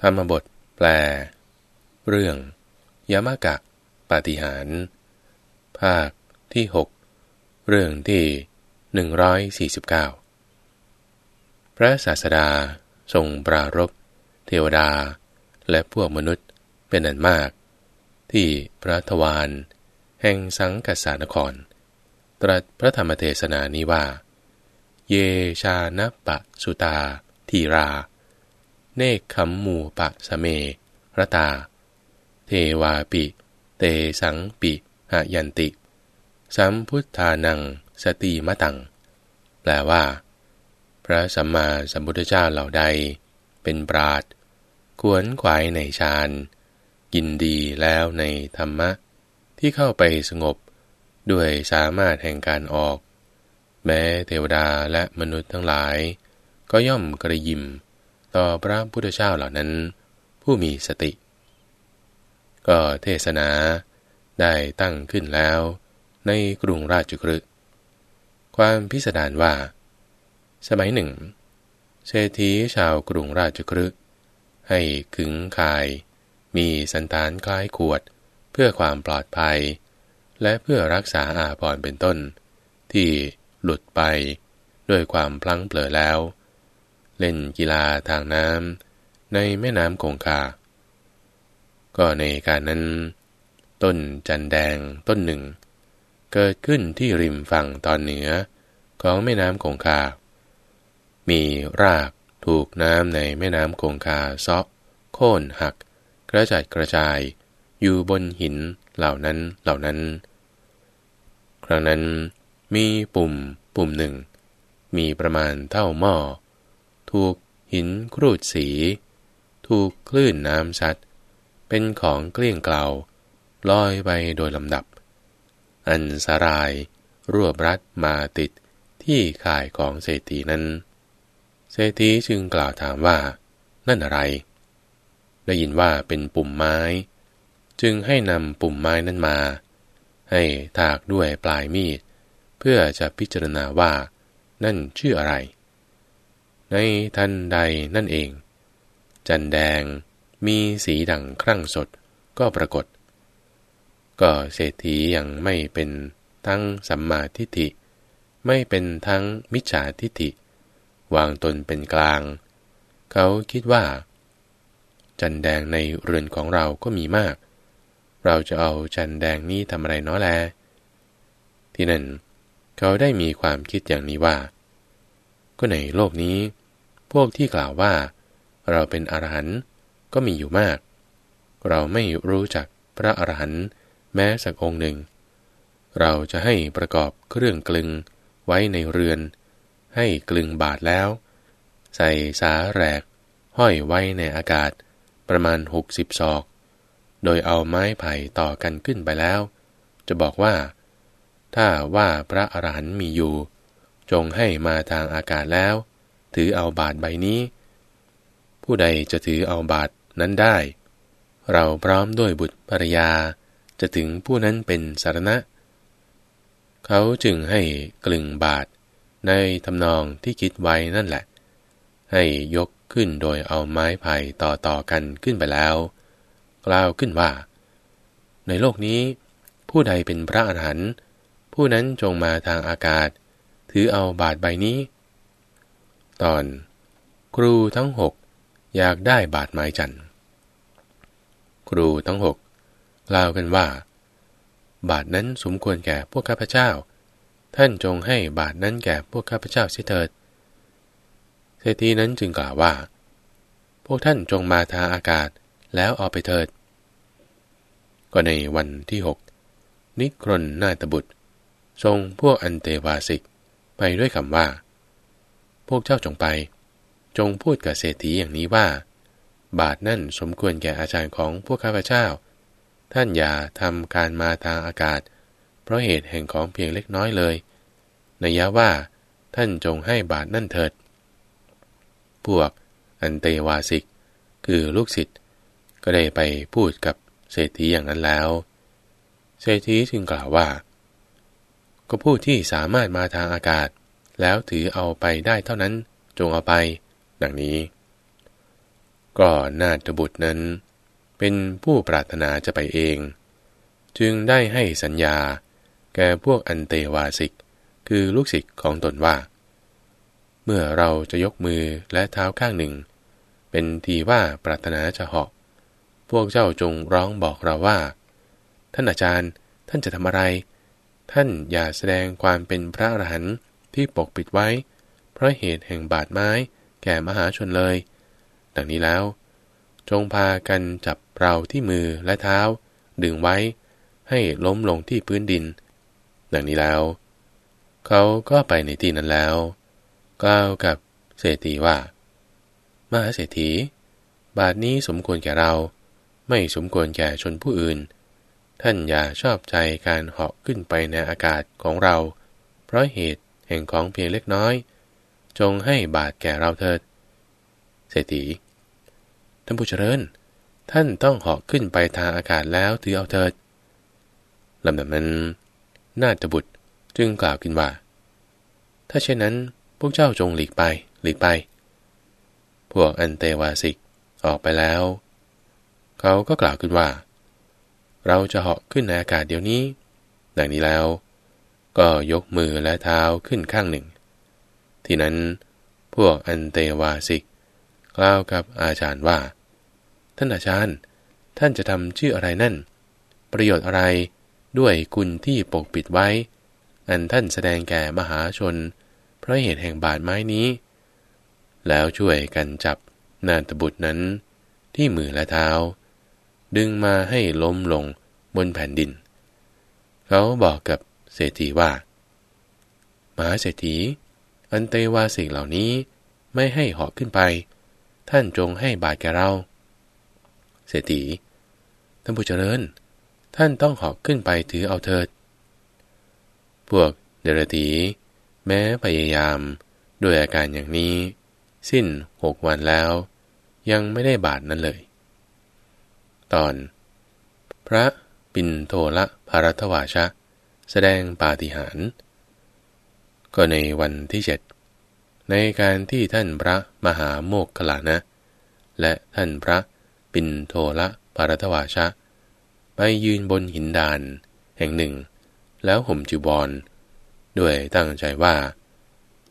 ธรรมบท แปล เรื่อง ยามากะปาฏิหาร ภาคที่ 6 เรื่องที่ 149 พระศาสดาทรงปรารบเทวดา และพวกมนุษย์เป็นอันมาก ที่พระทวารแห่งสังกัสานคร ตรัสพระธรรมเทศนานี้ว่า เยชานปะสุตาทีรา เนคขมมูปะสเมรตา เทวาปิ เตสังปิหายันติ สัมพุทธานังสติมะตัง แปลว่า พระสัมมาสัมพุทธเจ้าเหล่าใด เป็นปราดขวนขวายในฌานยินดีแล้วในธรรมะ ที่เข้าไปสงบ ด้วยสามารถแห่งการออก แม้เทวดาและมนุษย์ทั้งหลาย ก็ย่อมกระยิม ต่อพระพุทธเจ้าเหล่านั้น ผู้มีสติ ก็เทศนาได้ตั้งขึ้นแล้ว ในกรุงราชกฤห์ความพิสดารว่า สมัยหนึ่ง เศรษฐีชาวกรุงราชกฤห์ให้ขึงคาย มีสันตานคล้ายขวด เพื่อความปลอดภัย และเพื่อรักษาอาภรณ์เป็นต้น ที่หลุดไปด้วยความพลั้งเปลือแล้ว เล่นกีฬาทางน้ำในแม่น้ำคงคา ก็ในการนั้น ต้นจันแดงต้นหนึ่ง เกิดขึ้นที่ริมฝั่งตอนเหนือของแม่น้ำคงคา มีรากถูกน้ำในแม่น้ำคงคาซาะโค่นหัก กระจัดกระจายอยู่บนหินเหล่านั้นเหล่านั้น ครั้งนั้นมีปุ่มปุ่มหนึ่ง มีประมาณเท่าหม้อ ถูกหินครูดสี ถูกคลื่นน้ำซัด เป็นของเกลี้ยงเกลาลอยไปโดยลำดับ อันสราย รวบรัดมาติดที่ข่ายของเศรษฐีนั้น เศรษฐีจึงกล่าวถามว่า นั่นอะไร ได้ยินว่าเป็นปุ่มไม้ จึงให้นำปุ่มไม้นั้นมา ให้ถากด้วยปลายมีด เพื่อจะพิจารณาว่า นั่นชื่ออะไร ในทันใดนั่นเอง จันแดงมีสีดังครั่งสดก็ปรากฏ ก็เศรษฐียังไม่เป็นทั้งสัมมาทิฏฐิ ไม่เป็นทั้งมิจฉาทิฏฐิ วางตนเป็นกลาง เขาคิดว่า จันแดงในเรือนของเราก็มีมาก เราจะเอาจันแดงนี้ทำอะไรเนาะแล ที่นั่น เขาได้มีความคิดอย่างนี้ว่า ก็ในโลกนี้ พวกที่กล่าวว่า เราเป็นอรหันต์ก็มีอยู่มาก เราไม่รู้จักพระอรหันต์แม้สักองค์หนึ่ง เราจะให้ประกอบเครื่องกลึงไว้ในเรือน ให้กลึงบาทแล้ว ใส่สาแรกห้อยไว้ในอากาศประมาณหกสิบศอก โดยเอาไม้ไผ่ต่อกันขึ้นไปแล้ว จะบอกว่า ถ้าว่าพระอรหันต์มีอยู่ จงให้มาทางอากาศแล้ว ถือเอาบาทใบนี้ ผู้ใดจะถือเอาบาทนั้นได้ เราพร้อมด้วยบุตรภรยา จะถึงผู้นั้นเป็นสารณะ เขาจึงให้กลึงบาทในทำนองที่คิดไว้นั่นแหละ ให้ยกขึ้นโดยเอาไม้ไผ่ต่อต่อกันขึ้นไปแล้ว กล่าวขึ้นว่า ในโลกนี้ผู้ใดเป็นพระอรหันต์ผู้นั้นจงมาทางอากาศ ถือเอาบาทใบนี้ ตอน ครูทั้งหกอยากได้บาทไม้จันครูทั้งหกกล่าวกันว่า บาทนั้นสมควรแก่พวกข้าพเจ้า ท่านจงให้บาทนั้นแก่พวกข้าพเจ้าเสียเถิดเศรษฐีนั้นจึงกล่าวว่า พวกท่านจงมาทาอากาศแล้วเอาไปเถิด ก็ในวันที่หกนิครนนาตบุตรทรงพวกอันเตวาสิกไปด้วยคำว่า พวกเจ้าจงไป จงพูดกับเศรษฐีอย่างนี้ว่า บาทนั่นสมควรแก่อาจารย์ของพวกข้าพเจ้า ท่านอย่าทำการมาทางอากาศ เพราะเหตุแห่งของเพียงเล็กน้อยเลยนัยยะว่า ท่านจงให้บาทนั่นเถิด พวกอันเตวาสิก คือลูกศิษย์ก็ได้ไปพูดกับเศรษฐีอย่างนั้นแล้ว เศรษฐีจึงกล่าวว่า ก็ผู้ที่สามารถมาทางอากาศ แล้วถือเอาไปได้เท่านั้นจงเอาไป ดังนี้ ก็นาถบุตรนั้น เป็นผู้ปรารถนาจะไปเอง จึงได้ให้สัญญา แก่พวกอันเตวาสิก คือลูกศิษย์ของตนว่า เมื่อเราจะยกมือและเท้าข้างหนึ่ง เป็นทีว่าปรารถนาจะเหาะ พวกเจ้าจงร้องบอกเราว่า ท่านอาจารย์ท่านจะทำอะไร ท่านอย่าแสดงความเป็นพระอรหันต์ ที่ปกปิดไว้ เพราะเหตุแห่งบาดไม้แก่มหาชนเลย ดังนี้แล้ว จงพากันจับเราที่มือและเท้า ดึงไว้ ให้ล้มลงที่พื้นดิน ดังนี้แล้ว เขาก็ไปในที่นั้นแล้วกล่าวกับเศรษฐีว่า มหาเศรษฐี บาทนี้สมควรแก่เรา ไม่สมควรแก่ชนผู้อื่น ท่านอย่าชอบใจการเหาะขึ้นไปในอากาศของเรา เพราะเหตุ แห่งของเพียงเล็กน้อย จงให้บาทแก่เราเถิด เศรษฐี ท่านผู้เจริญ ท่านต้องเหาะขึ้นไปทางอากาศแล้วถือเอาเถิดลำดับนั้นนาฏบุตรจึงกล่าวขึ้นว่า ถ้าเช่นนั้นพวกเจ้าจงหลีกไป หลีกไป พวกอันเตวาสิกออกไปแล้ว เขาก็กล่าวขึ้นว่า เราจะเหาะขึ้นในอากาศเดี๋ยวนี้ ดังนี้แล้ว ก็ยกมือและเท้าขึ้นข้างหนึ่ง ที่นั้นพวกอันเตวาสิกกล่าวกับอาจารย์ว่า ท่านอาจารย์ ท่านจะทำชื่ออะไรนั่น ประโยชน์อะไรด้วยคุณที่ปกปิดไว้ อันท่านแสดงแก่มหาชน เพราะเหตุแห่งบาดไม้นี้ แล้วช่วยกันจับนาตบุตรนั้น ที่มือและเท้า ดึงมาให้ล้มลงบนแผ่นดิน เขาบอกกับ เศรษฐีว่ามหาเศรษฐี อันเตวาสิ่งเหล่านี้ไม่ให้เหาะขึ้นไป ท่านจงให้บาดแก่เรา เศรษฐี ท่านผู้เจริญ ท่านต้องหอกขึ้นไปถือเอาเถิด พวกเดรธีแม้พยายามด้วยอาการอย่างนี้ สิ้นหกวันแล้ว ยังไม่ได้บาทนั้นเลย ตอน พระปินโทละภารทวาชะ แสดงปาฏิหาริย์ก็ในวันที่เจ็ดในการที่ท่านพระมหาโมกขลานะ และท่านพระปินโทละภารทวาชะ ไปยืนบนหินดานแห่งหนึ่ง แล้วห่มจีวรด้วยตั้งใจว่า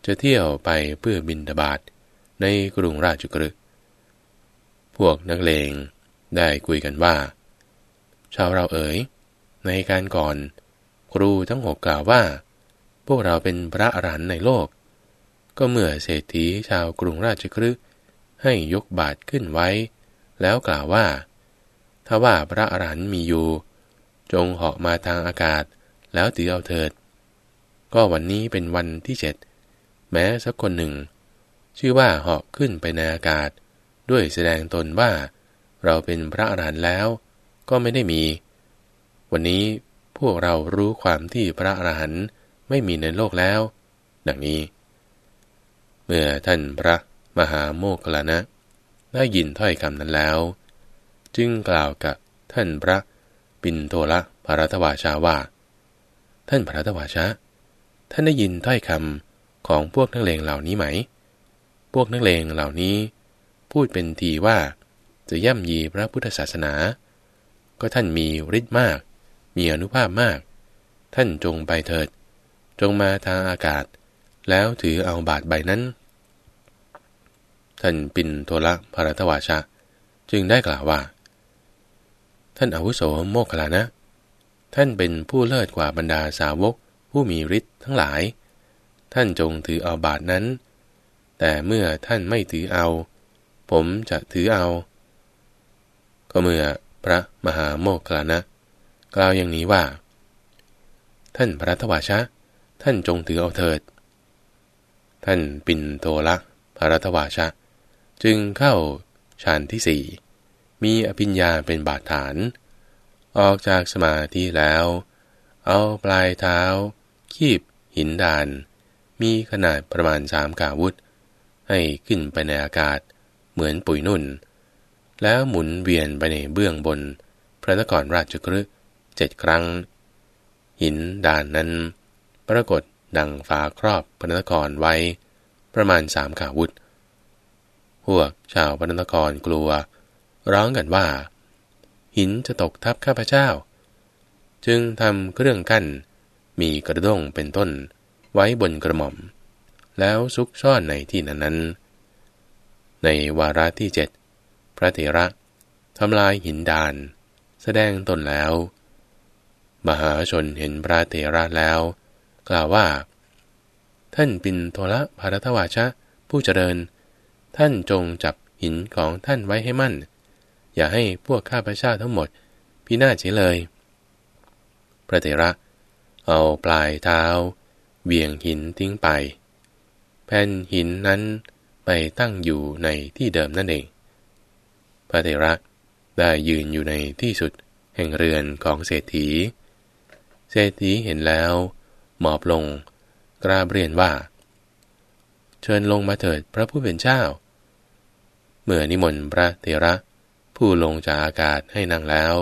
จะเที่ยวไปเพื่อบินทบาทในกรุงราชกฤห์พวกนักเลงได้คุยกันว่า ชาวเราเอ๋ย ในการก่อน ครูทั้งหกกล่าวว่า พวกเราเป็นพระอรหันต์ในโลก ก็เมื่อเศรษฐีชาวกรุงราชกฤห์ให้ยกบาทขึ้นไว้ แล้วกล่าวว่า ถ้าว่าพระอรหันต์มีอยู่ จงเหาะมาทางอากาศแล้วถือเอาเถิด ก็วันนี้เป็นวันที่เจ็ดแม้สักคนหนึ่ง ชื่อว่าเหาะขึ้นไปในอากาศ ด้วยแสดงตนว่า เราเป็นพระอรหันต์แล้ว ก็ไม่ได้มี วันนี้ พวกเรารู้ความที่พระอรหันต์ไม่มีในโลกแล้ว ดังนี้ เมื่อท่านพระมหาโมกขลานะได้ยินถ้อยคำนั้นแล้ว จึงกล่าวกับท่านพระปินโทละภรตวาชาว่า ท่านพระตวาชาท่านได้ยินถ้อยคำของพวกนักเลงเหล่านี้ไหม พวกนักเลงเหล่านี้ พูดเป็นทีว่าจะย่ำยีพระพุทธศาสนา ก็ท่านมีฤทธิ์มาก มีอนุภาพมาก ท่านจงไปเถิด จงมาทางอากาศ แล้วถือเอาบาทใบนั้น ท่านปินโทละภรตวาชาจึงได้กล่าวว่า ท่านอาวุโสโมกขลานะ ท่านเป็นผู้เลิศกว่าบรรดาสาวกผู้มีฤทธิ์ทั้งหลาย ท่านจงถือเอาบาทนั้น แต่เมื่อท่านไม่ถือเอา ผมจะถือเอา ก็เมื่อพระมหาโมกขลานะ กล่าวอย่างนี้ว่า ท่านพระทวชะ ท่านจงถือเอาเถิด ท่านปินโตละพระทวชะ จึงเข้าฌานที่สี่มีอภิญญาเป็นบาดฐาน ออกจากสมาธิแล้ว เอาปลายเท้า คีบหินดาน มีขนาดประมาณสามกาวุธ ให้ขึ้นไปในอากาศเหมือนปุ๋ยนุ่น แล้วหมุนเวียนไปในเบื้องบน พระนครราชกฤห์ เจ็ดครั้ง หินด่านนั้น ปรากฏดังฝาครอบพระนครไว้ ประมาณสามกาวุธหวกชาวพระนครกลัว ร้องกันว่า หินจะตกทับข้าพเจ้า จึงทำเครื่องกั้น มีกระด้งเป็นต้นไว้บนกระหม่อม แล้วซุกซ่อนในที่นั้นนั้นในวาระที่เจ็ดพระเถระทำลายหินดาน แสดงตนแล้ว มหาชนเห็นพระเถระแล้ว กล่าวว่า ท่านปินโทละภารทวาชะ ผู้เจริญ ท่านจงจับหินของท่านไว้ให้มั่น อย่าให้พวกข้าพเจ้าทั้งหมด พินาศเฉยเลย พระเถระ เอาปลายเท้าเวียงหินทิ้งไป แผ่นหินนั้นไปตั้งอยู่ในที่เดิมนั่นเอง พระเถระได้ยืนอยู่ในที่สุดแห่งเรือนของเศรษฐี เศรษฐีเห็นแล้ว หมอบลง กราบเรียนว่า เชิญลงมาเถิดพระผู้เป็นเจ้า เมื่อนิมนต์พระเถระ ผู้ลงจากอากาศให้นั่งแล้ว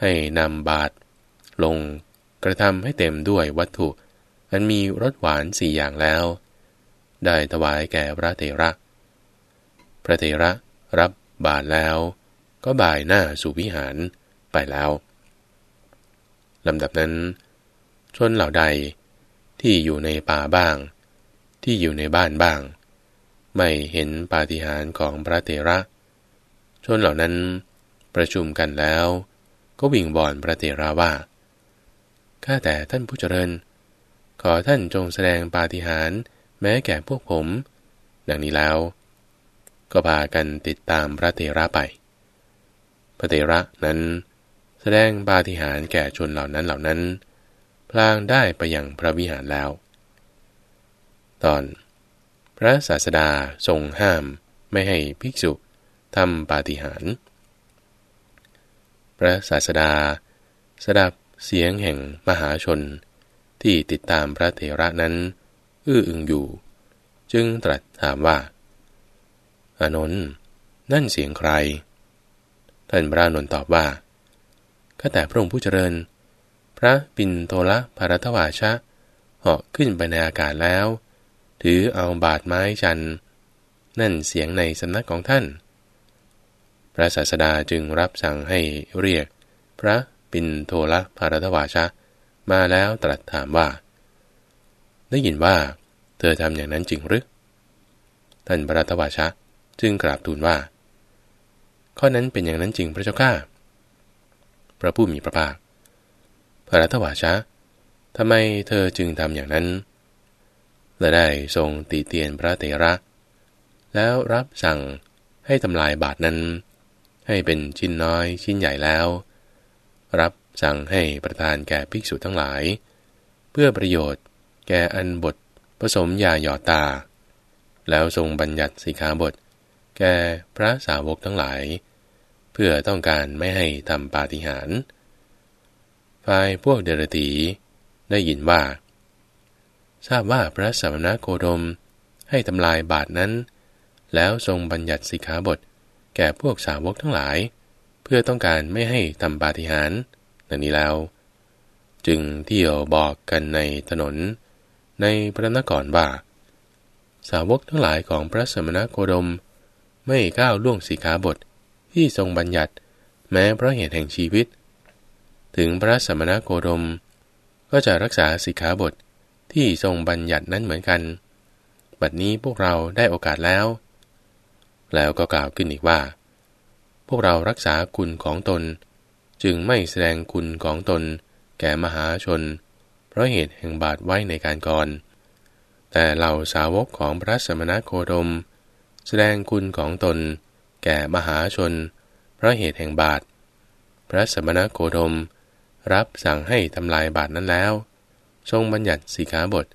ให้นำบาตรลงกระทำให้เต็มด้วยวัตถุ อันมีรสหวานสี่อย่างแล้ว ได้ถวายแก่พระเถระ พระเถระรับบาตรแล้ว ก็บ่ายหน้าสู่วิหารไปแล้ว ลำดับนั้น ชนเหล่าใดที่อยู่ในป่าบ้าง ที่อยู่ในบ้านบ้าง ไม่เห็นปาฏิหาริย์ของพระเถระ ชนเหล่านั้นประชุมกันแล้ว ก็วิ่งบอนพระเถระว่าข้าแต่ท่านผู้เจริญ ขอท่านจงแสดงปาฏิหาริย์แม้แก่พวกผม ดังนี้แล้ว ก็พากันติดตามพระเถระไป พระเถระนั้น แสดงปาฏิหาริย์แก่ชนเหล่านั้นเหล่านั้น พลางได้ไปยังพระวิหารแล้ว ตอน พระศาสดาทรงห้ามไม่ให้ภิกษุทำปาฏิหาริย์พระศาสดาสดับเสียงแห่งมหาชน ที่ติดตามพระเถระนั้น อื้ออึงอยู่ จึงตรัสถามว่า อานนท์นั่นเสียงใคร ท่านพระนนท์ตอบว่า ข้าแต่พระองค์ผู้เจริญ พระปินโตละภารทวาชะเหาะขึ้นไปในอากาศแล้ว ถือเอาบาดไม้จันนั่นเสียงในสำนักของท่าน พระศาสดาจึงรับสั่งให้เรียก พระปินโทละภารทวาชะ มาแล้วตรัสถามว่า ได้ยินว่า เธอทำอย่างนั้นจริงหรือท่านภารทวาชะจึงกราบทูลว่า ข้อนั้นเป็นอย่างนั้นจริงพระเจ้าข้า พระผู้มีพระภาคภารทวาชะทำไมเธอจึงทำอย่างนั้น และได้ทรงตีเตียนพระเตระ แล้วรับสั่งให้ทำลายบาทนั้น ให้เป็นชิ้นน้อยชิ้นใหญ่แล้ว รับสั่งให้ประทานแก่ภิกษุทั้งหลาย เพื่อประโยชน์แก่อันบทผสมยาหยอดตา แล้วทรงบัญญัติสิกขาบท แก่พระสาวกทั้งหลาย เพื่อต้องการไม่ให้ทำปาฏิหาริย์ฝ่ายพวกเดรตีได้ยินว่า ทราบว่าพระสมณโคดมให้ทำลายบาทนั้น แล้วทรงบัญญัติสิกขาบท แก่พวกสาวกทั้งหลาย เพื่อต้องการไม่ให้ทำปาฏิหาริย์ดังนี้แล้ว จึงเที่ยวบอกกันในถนน ในพระนครว่า สาวกทั้งหลายของพระสมณโคดม ไม่ก้าวล่วงสีขาบท ที่ทรงบัญญัติ แม้เพราะเหตุแห่งชีวิต ถึงพระสมณโคดม ก็จะรักษาสิกขาบทที่ทรงบัญญัตินั้นเหมือนกัน บัดนี้พวกเราได้โอกาสแล้ว แล้วก็กล่าวขึ้นอีกว่า พวกเรารักษาคุณของตน จึงไม่แสดงคุณของตน แก่มหาชน เพราะเหตุแห่งบาดไว้ในการก่อน แต่เหล่าสาวกของพระสมณโคดม แสดงคุณของตน แก่มหาชน เพราะเหตุแห่งบาดพระสมณโคดม รับสั่งให้ทำลายบาดนั้นแล้ว ทรงบัญญัติสีขาบท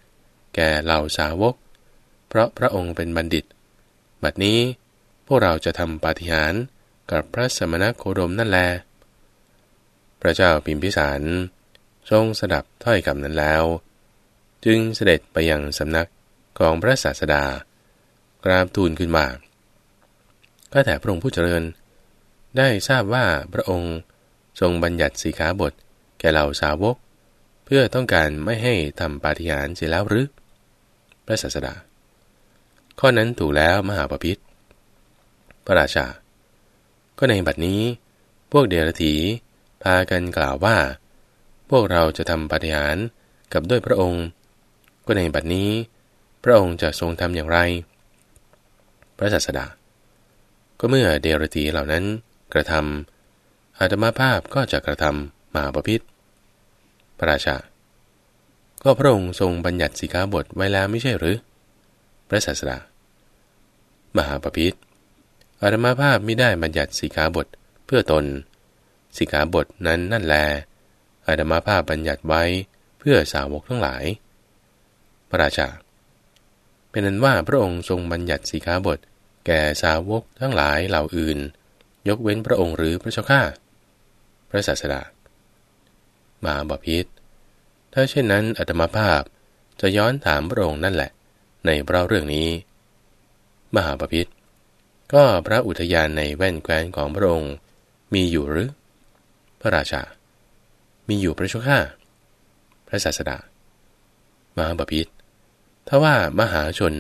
แก่เหล่าสาวก เพราะพระองค์เป็นบัณฑิต บัดนี้พวกเราจะทำปาฏิหาริย์กับพระสมณโคดมนั่นแล พระเจ้าพิมพิสาร ทรงสดับถ้อยคำนั้นแล้ว จึงเสด็จไปยังสำนักของพระศาสดากราบทูลขึ้นมา ก็แต่พระองค์ผู้เจริญ ได้ทราบว่าพระองค์ทรงบัญญัติสีขาบท แก่เหล่าสาวก เพื่อต้องการไม่ให้ทำปาฏิหาริย์เสียแล้วหรือ พระศาสดา ข้อนั้นถูกแล้วมหาปพิธพระราชา ก็ในบัดนี้ พวกเดรถีพากันกล่าวว่า พวกเราจะทำปาฏิหาริย์กับด้วยพระองค์ ก็ในบัดนี้ พระองค์จะทรงทำอย่างไร พระศาสดา ก็เมื่อเดรถีเหล่านั้นกระทำอาตมาภาพก็จะกระทำมาประพิษพระราชา ก็พระองค์ทรงบัญญัติสิกขาบทไว้แล้วไม่ใช่หรือ พระศาสดามหาปพิธอาตมาภาพไม่ได้บัญญัติสิกขาบทเพื่อตน สิกขาบทนั้นนั่นแลอาตมาภาพบัญญัติไว้เพื่อสาวกทั้งหลาย พระราชา เป็นนั้นว่าพระองค์ทรงบัญญัติสิกขาบท แก่สาวกทั้งหลายเหล่าอื่น ยกเว้นพระองค์หรือพระเจ้าข้าพระศาสดามหาบพิษถ้าเช่นนั้นอัตมาภาพจะย้อนถามพระองค์นั่นแหละ ในเล่าเรื่องนี้ มหาปพิธก็พระอุทยานในแว่นแคว้นของพระองค์ มีอยู่หรือ พระราชา มีอยู่พระชุข้าพระศาสดา มหาปพิธถ้าว่ามหาชน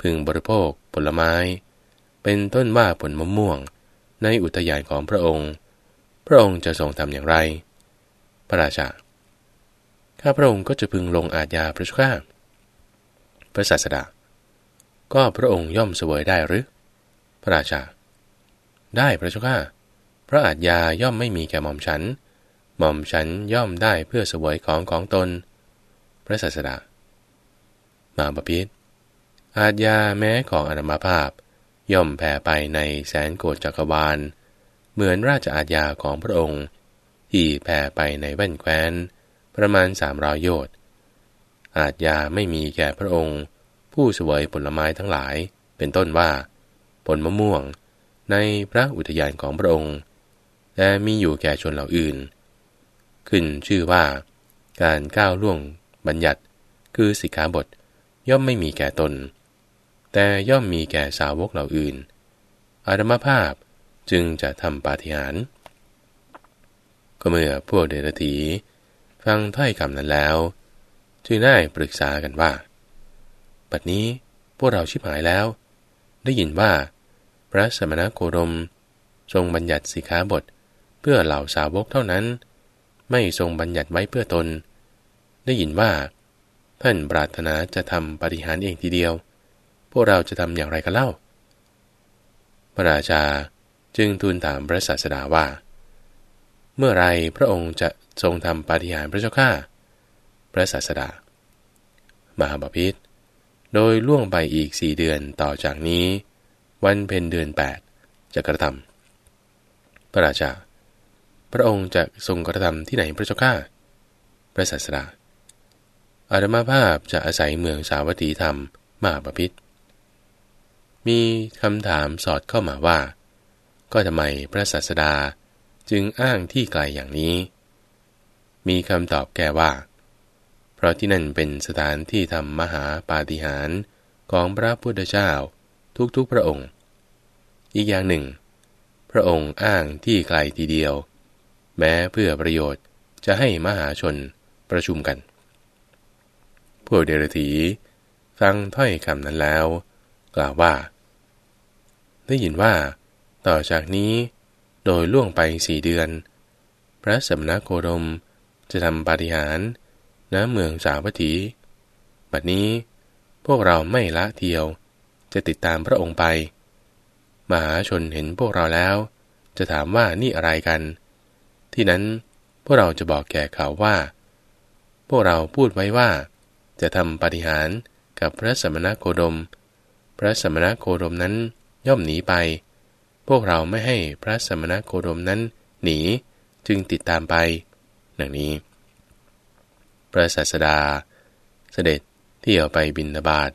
พึงบริโภคผลไม้ เป็นต้นว่าผลมะม่วง ในอุทยานของพระองค์ พระองค์จะทรงทำอย่างไร พระราชา ข้าพระองค์ก็จะพึงลงอาญาพระชุข้าพระศาสดา ก็พระองค์ย่อมเสวยได้หรือ พระราชา ได้พระเจ้าข้าพระอาญาย่อมไม่มีแก่หม่อมฉัน หม่อมฉันย่อมได้เพื่อเสวยของของตน พระศาสดา มาบพิษอาญาแม้ของอนามาภาพ ย่อมแผ่ไปในแสนโกฏจักรวาล เหมือนราชอาญาของพระองค์ ที่แผ่ไปในแว่นแคว้น ประมาณสามรอยโยชน์อาจยาไม่มีแก่พระองค์ ผู้สวยผลไม้ทั้งหลาย เป็นต้นว่า ผลมะม่วง ในพระอุทยานของพระองค์ แต่มีอยู่แก่ชนเหล่าอื่น ขึ้นชื่อว่า การก้าวล่วงบัญญัติ คือสิกขาบทย่อมไม่มีแก่ตน แต่ย่อมมีแก่สาวกเหล่าอื่น อารมภาพจึงจะทำปาฏิหาริย์ก็เมื่อพวกเดรธีฟังถ้อยคำนั้นแล้ว จึงได้ปรึกษากันว่า ปัดนี้พวกเราชิบหายแล้ว ได้ยินว่า พระสมณโคดม ทรงบัญญัติสิกขาบทเพื่อเหล่าสาวกเท่านั้น ไม่ทรงบัญญัติไว้เพื่อตน ได้ยินว่า ท่านปรารถนาจะทำปฏิหารเองทีเดียว พวกเราจะทำอย่างไรกันเล่า พระราชาจึงทูลถามพระศาสดาว่า เมื่อไรพระองค์จะทรงทำปาฏิหาริย์พระเจ้าข้าพระศาสดา มหาบพิษโดยล่วงไปอีกสี่เดือนต่อจากนี้ วันเพ็ญเดือนแปดจะกระทำพระราชา พระองค์จะทรงกระทำที่ไหนพระเจ้าข้าพระศาสดา อาตมาภาพจะอาศัยเมืองสาวัตถีธรรมมหาบพิษ มีคำถามสอดเข้ามาว่า ก็ทำไมพระศาสดาจึงอ้างที่ไกลอย่างนี้ มีคำตอบแก่ว่า เพราะที่นั่นเป็นสถานที่ทำมหาปาฏิหาริย์ของพระพุทธเจ้าทุกๆพระองค์ อีกอย่างหนึ่ง พระองค์อ้างที่ไกลทีเดียว แม้เพื่อประโยชน์จะให้มหาชนประชุมกัน พวกเดรธีฟังถ้อยคำนั้นแล้ว กล่าวว่า ได้ยินว่า ต่อจากนี้ โดยล่วงไปสี่เดือน พระสมณโคดมจะทำปาฏิหาริย์ณเมืองสาวัตถี บัดนี้พวกเราไม่ละเที่ยว จะติดตามพระองค์ไป มหาชนเห็นพวกเราแล้ว จะถามว่านี่อะไรกัน ที่นั้นพวกเราจะบอกแก่เขาว่า พวกเราพูดไว้ว่า จะทำปฏิหารกับพระสมณโคดม พระสมณโคดมนั้น ย่อมหนีไป พวกเราไม่ให้พระสมณโคดมนั้นหนีจึงติดตามไป ดังนี้ พระศาสดา เสด็จเที่ยวไปบินนาบาต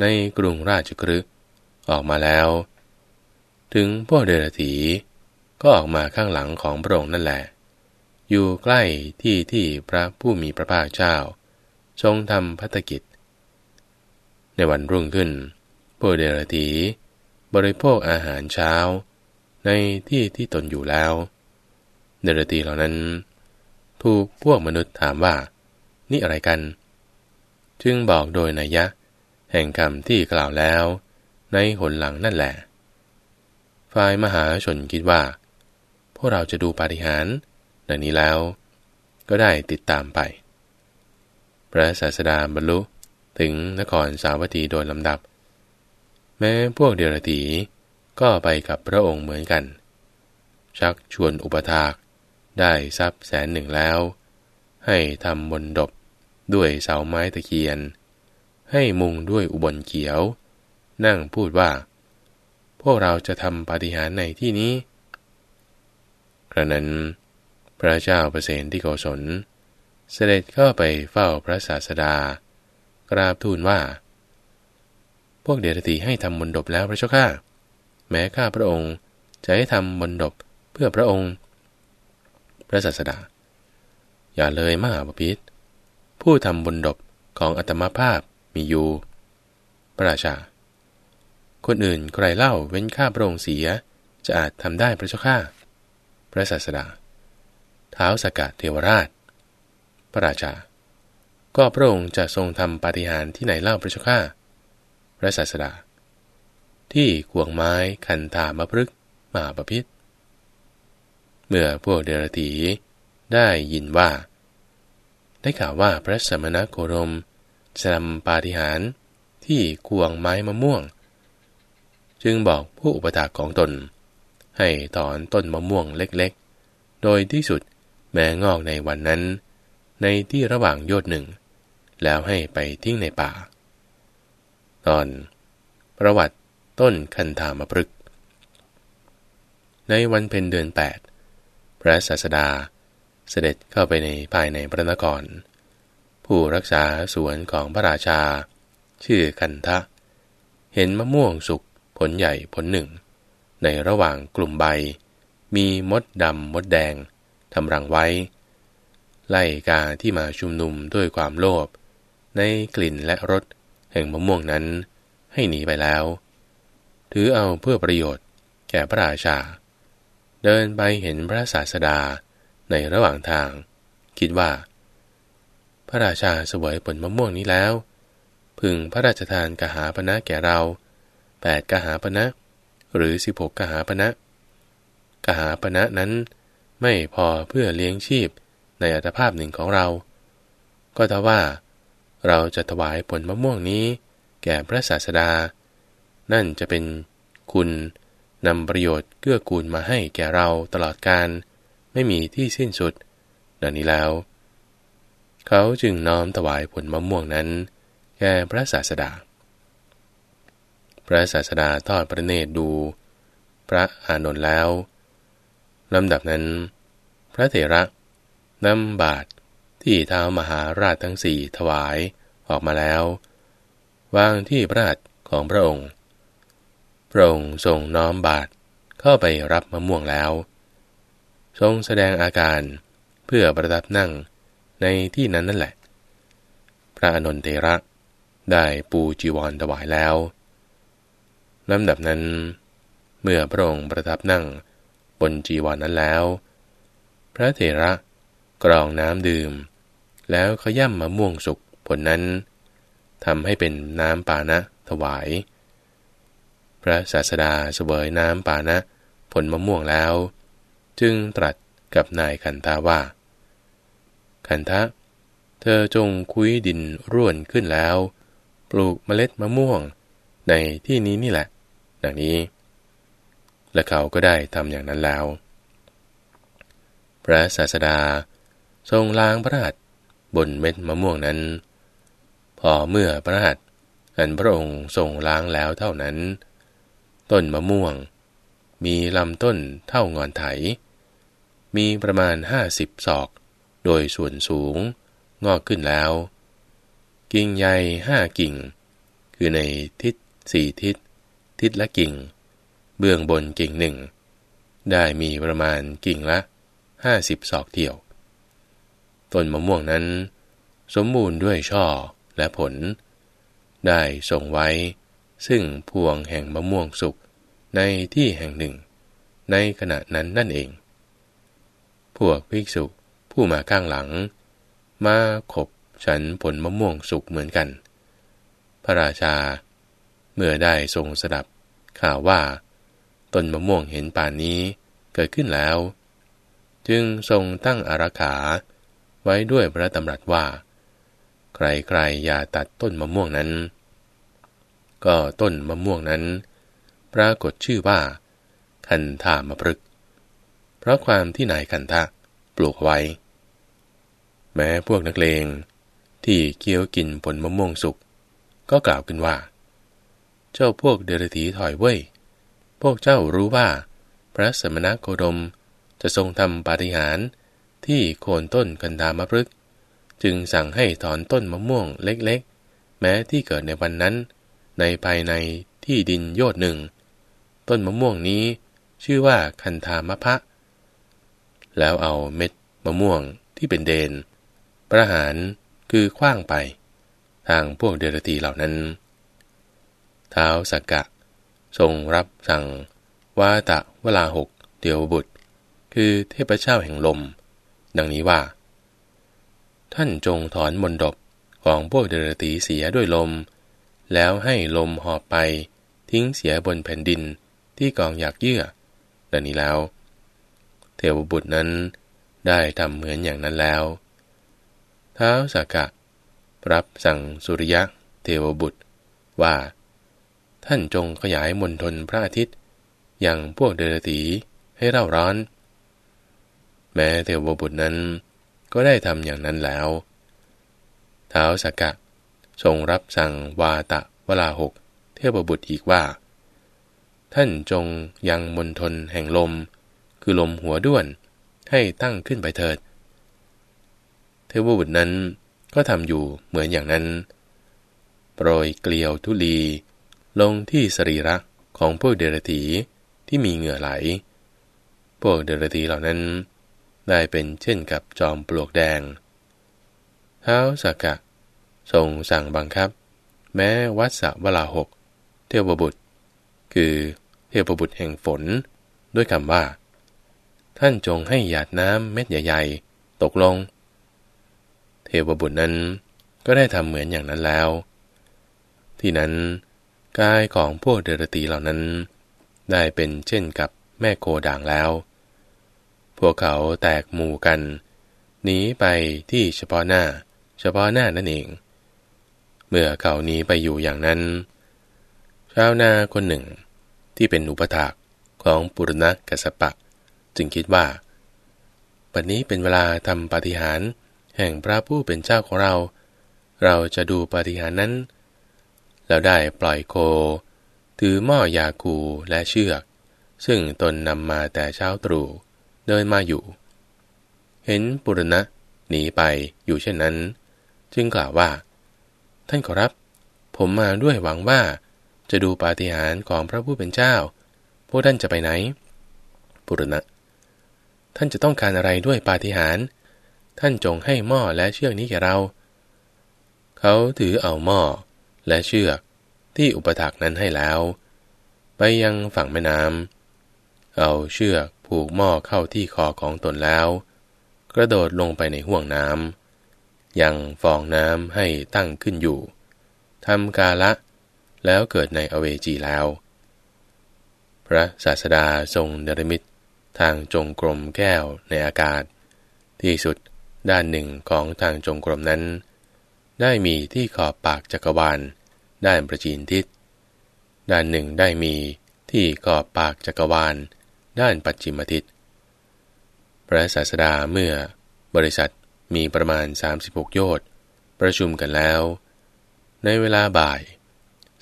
ในกรุงราชกฤห์ออกมาแล้ว ถึงพวกเดรถีก็ออกมาข้างหลังของพระองค์นั่นแหละ อยู่ใกล้ที่ที่พระผู้มีพระภาคเจ้า ทรงทำพัฒกิจ ในวันรุ่งขึ้นพวกเดรถี บริโภคอาหารเช้า ในที่ที่ตนอยู่แล้วเดรตีเหล่านั้น ถูกพวกมนุษย์ถามว่า นี่อะไรกัน จึงบอกโดยนัยยะ แห่งคำที่กล่าวแล้ว ในหนหลังนั่นแหละ ฝ่ายมหาชนคิดว่า พวกเราจะดูปาฏิหาริย์ดังนี้แล้ว ก็ได้ติดตามไป พระศาสดาบรรลุถึงนครสาวัตถีโดยลำดับ แม้พวกเดรธีก็ไปกับพระองค์เหมือนกัน ชักชวนอุปถากได้ทรัพย์แสนหนึ่งแล้ว ให้ทำบนดบด้วยเสาไม้ตะเคียน ให้มุงด้วยอุบลเขียว นั่งพูดว่า พวกเราจะทำปาฏิหาริย์ในที่นี้ กระนั้น พระเจ้าประเสนที่โกศลเสด็จเข้าไปเฝ้าพระศาสดากราบทูลว่า พวกเดรตีให้ทำบนดบแล้วพระเจ้าข้าแม้ข้าพระองค์จะให้ทำบนดบเพื่อพระองค์ พระศาสดา อย่าเลยมหาปพิธผู้ทำบนดบของอัตมาภาพมีอยู่ พระราชา คนอื่นใครเล่าเว้นข้าพระองค์เสียจะอาจทำได้พระเจ้าข้าพระศาสดาเท้าสกัดเทวราช พระราชา ก็พระองค์จะทรงทำปาฏิหาริย์ที่ไหนเล่าพระเจ้าข้า พระศาสดา ที่ขวงไม้คันธามพฤกมหาปพิธเมื่อพวกเดรธีได้ยินว่า ได้ข่าวว่าพระสมณโคดมจะทำปาฏิหาริย์ที่ควงไม้มะม่วง จึงบอกผู้อุปถากของตน ให้ถอนต้นมะม่วงเล็กๆ โดยที่สุดแม้งอกในวันนั้น ในที่ระหว่างโยดหนึ่ง แล้วให้ไปทิ้งในป่า ตอน ประวัติต้นคันธามพฤกในวันเพ็ญเดือน 8 พระศาสดาเสด็จเข้าไปในภายในพระนคร ผู้รักษาสวนของพระราชา ชื่อคันทะ เห็นมะม่วงสุกผลใหญ่ผลหนึ่ง ในระหว่างกลุ่มใบ มีมดดำมดแดงทำรังไว้ ไล่กาที่มาชุมนุมด้วยความโลภในกลิ่นและรส แห่งมะม่วงนั้นให้หนีไปแล้ว ถือเอาเพื่อประโยชน์แก่พระราชา เดินไปเห็นพระศาสดาในระหว่างทาง คิดว่า พระราชาสวยผลมะม่วงนี้แล้ว พึงพระราชทานกหาปณะแก่เราแปดกหาปณะหรือสิบหกกหาปณะกหาปณะนั้นไม่พอเพื่อเลี้ยงชีพในอัตภาพหนึ่งของเรา ก็ถ้าว่า เราจะถวายผลมะม่วงนี้ แก่พระศาสดา นั่นจะเป็นคุณนำประโยชน์เกื้อกูลมาให้แก่เราตลอดการ ไม่มีที่สิ้นสุด ดังนี้แล้ว เขาจึงน้อมถวายผลมะม่วงนั้น แก่พระศาสดา พระศาสดาทอดพระเนตรดู พระอานนท์แล้วลำดับนั้น พระเถระนำบาท ที่เท้ามหาราชทั้งสี่ถวายออกมาแล้ว วางที่พระหัตถ์ของพระองค์ พระองค์ทรงน้อมบาทเข้าไปรับมะม่วงแล้ว ทรงแสดงอาการเพื่อประทับนั่งในที่นั้นนั่นแหละ พระอนนเทระได้ปูจีวรถวายแล้วลำดับนั้น เมื่อพระองค์ประทับนั่งบนจีวรนนั้นแล้ว พระเถระกรองน้ำดื่ม แล้วขย่ำมะม่วงสุกผลนั้นทำให้เป็นน้ำปานะถวาย พระศาสดาเสวยน้ำปานะผลมะม่วงแล้ว จึงตรัสกับนายขันธาว่าขันธะเธอจงคุยดินร่วนขึ้นแล้ว ปลูกเมล็ดมะม่วงในที่นี้นี่แหละ ดังนี้ และเขาก็ได้ทำอย่างนั้นแล้ว พระศาสดาทรงล้างพระหัตถ์ บนเม็ดมะม่วงนั้น พอเมื่อพระหัตถ์อันพระองค์ทรงล้างแล้วเท่านั้น ต้นมะม่วง มีลำต้นเท่างอนไถ มีประมาณห้าสิบศอก โดยส่วนสูง งอกขึ้นแล้ว กิ่งใหญ่ห้ากิ่ง คือในทิศสี่ทิศ ทิศละกิ่ง เบื้องบนกิ่งหนึ่ง ได้มีประมาณกิ่งละห้าสิบศอกเที่ยว ต้นมะม่วงนั้น สมบูรณ์ด้วยช่อและผล ได้ส่งไว้ ซึ่งพวงแห่งมะม่วงสุกในที่แห่งหนึ่ง ในขณะนั้นนั่นเอง พวกภิกษุผู้มาข้างหลัง มาขบฉันผลมะม่วงสุกเหมือนกัน พระราชา เมื่อได้ทรงสดับข่าวว่าต้นมะม่วงเห็นป่านนี้เกิดขึ้นแล้ว จึงทรงตั้งอาราขา ไว้ด้วยพระตำรัสว่า ใครๆอย่าตัดต้นมะม่วงนั้น ก็ต้นมะม่วงนั้น ปรากฏชื่อว่า คันธามะพฤก เพราะความที่นายคันทะปลูกไว้ แม้พวกนักเลง ที่เคี้ยวกินผลมะม่วงสุกก็กล่าวขึ้นว่า เจ้าพวกเดรธีถอยเว้ย พวกเจ้ารู้ว่า พระสมณโคดมจะทรงทำปาฏิหาริย์ ที่โคนต้นกันดามะพฤกจึงสั่งให้ถอนต้นมะม่วงเล็กๆ แม้ที่เกิดในวันนั้น ในภายในที่ดินโยดหนึ่ง ต้นมะม่วงนี้ชื่อว่าคันธามะพะ แล้วเอาเม็ดมะม่วงที่เป็นเดน ประหารคือคว้างไป ทางพวกเดรตีเหล่านั้น เท้าสักกะ ทรงรับสั่งวาตะเวลาหกเดียวบุตร คือเทพเจ้าแห่งลม ดังนี้ว่า ท่านจงถอนมนดบของพวกเดรตีเสียด้วยลม แล้วให้ลมหอบไป ทิ้งเสียบนแผ่นดินที่กองอยากเยื่อ ดังนี้แล้ว เทวบุตรนั้นได้ทำเหมือนอย่างนั้นแล้ว เท้าสากะรับสั่งสุริยะเทวบุตรว่า ท่านจงขยายมนทนพระอาทิตย์ อย่างพวกเดรตีให้เร่าร้อน แม้เทวบุตรนั้น ก็ได้ทำอย่างนั้นแล้วท้าวสากะ ทรงรับสั่งวาตะเวลาหก เทวบุตรอีกว่า ท่านจงยังมนทนแห่งลม คือลมหัวด้วนให้ตั้งขึ้นไปเถิด เทวบุตรนั้นก็ทำอยู่เหมือนอย่างนั้น โปรยเกลียวทุลี ลงที่สรีระของพวกเดรธีที่มีเหงื่อไหล พวกเดรธีเหล่านั้น ได้เป็นเช่นกับจอมปลวกแดงเท้าสักกะ ทรงสั่งบังคับ แม้วัดสะวลาหก เทวบุตร คือเทวบุตรแห่งฝน ด้วยคำว่า ท่านจงให้หยาดน้ำเม็ดใหญ่ๆ ตกลง เทวบุตรนั้นก็ได้ทำเหมือนอย่างนั้นแล้ว ที่นั้นกายของพวกเดรตีเหล่านั้น ได้เป็นเช่นกับแม่โคด่างแล้ว พวกเขาแตกหมู่กันหนีไปที่เฉพาะหน้า เฉพาะหน้านั่นเอง เมื่อเขาหนีไปอยู่อย่างนั้น ชาวนาคนหนึ่ง ที่เป็นอุปถากของปุรณะกัสปะ จึงคิดว่าปัจนี้เป็นเวลาทำปฏิหารแห่งพระผู้เป็นเจ้าของเรา เราจะดูปฏิหารนั้น แล้วได้ปล่อยโค ถือหม้อยาคูและเชือก ซึ่งตนนำมาแต่เช้าตรู่ เดินมาอยู่ เห็นปุรณะหนีไปอยู่เช่นนั้น จึงกล่าวว่า ท่านขอรับ ผมมาด้วยหวังว่าจะดูปาฏิหาริย์ของพระผู้เป็นเจ้า พวกท่านจะไปไหน ปุรณะ ท่านจะต้องการอะไรด้วยปาฏิหาริย์ ท่านจงให้หม้อและเชือกนี้แก่เรา เขาถือเอาหม้อและเชือกที่อุปถักนั้นให้แล้ว ไปยังฝั่งแม่น้ำ เอาเชือก ผูกหม้อเข้าที่คอของตนแล้ว กระโดดลงไปในห่วงน้ำยังฟองน้ำให้ตั้งขึ้นอยู่ทำกาละ แล้วเกิดในอเวจีแล้ว พระศาสดาทรงเนรมิตทางจงกรมแก้วในอากาศ ที่สุดด้านหนึ่งของทางจงกรมนั้น ได้มีที่ขอบปากจักรวาล ด้านประจีนทิศ ด้านหนึ่งได้มีที่ขอบปากจักรวาล ด้านปัจจิมทิศพระศาสดาเมื่อบริษัทมีประมาณ 36 โยชน์ประชุมกันแล้ว ในเวลาบ่าย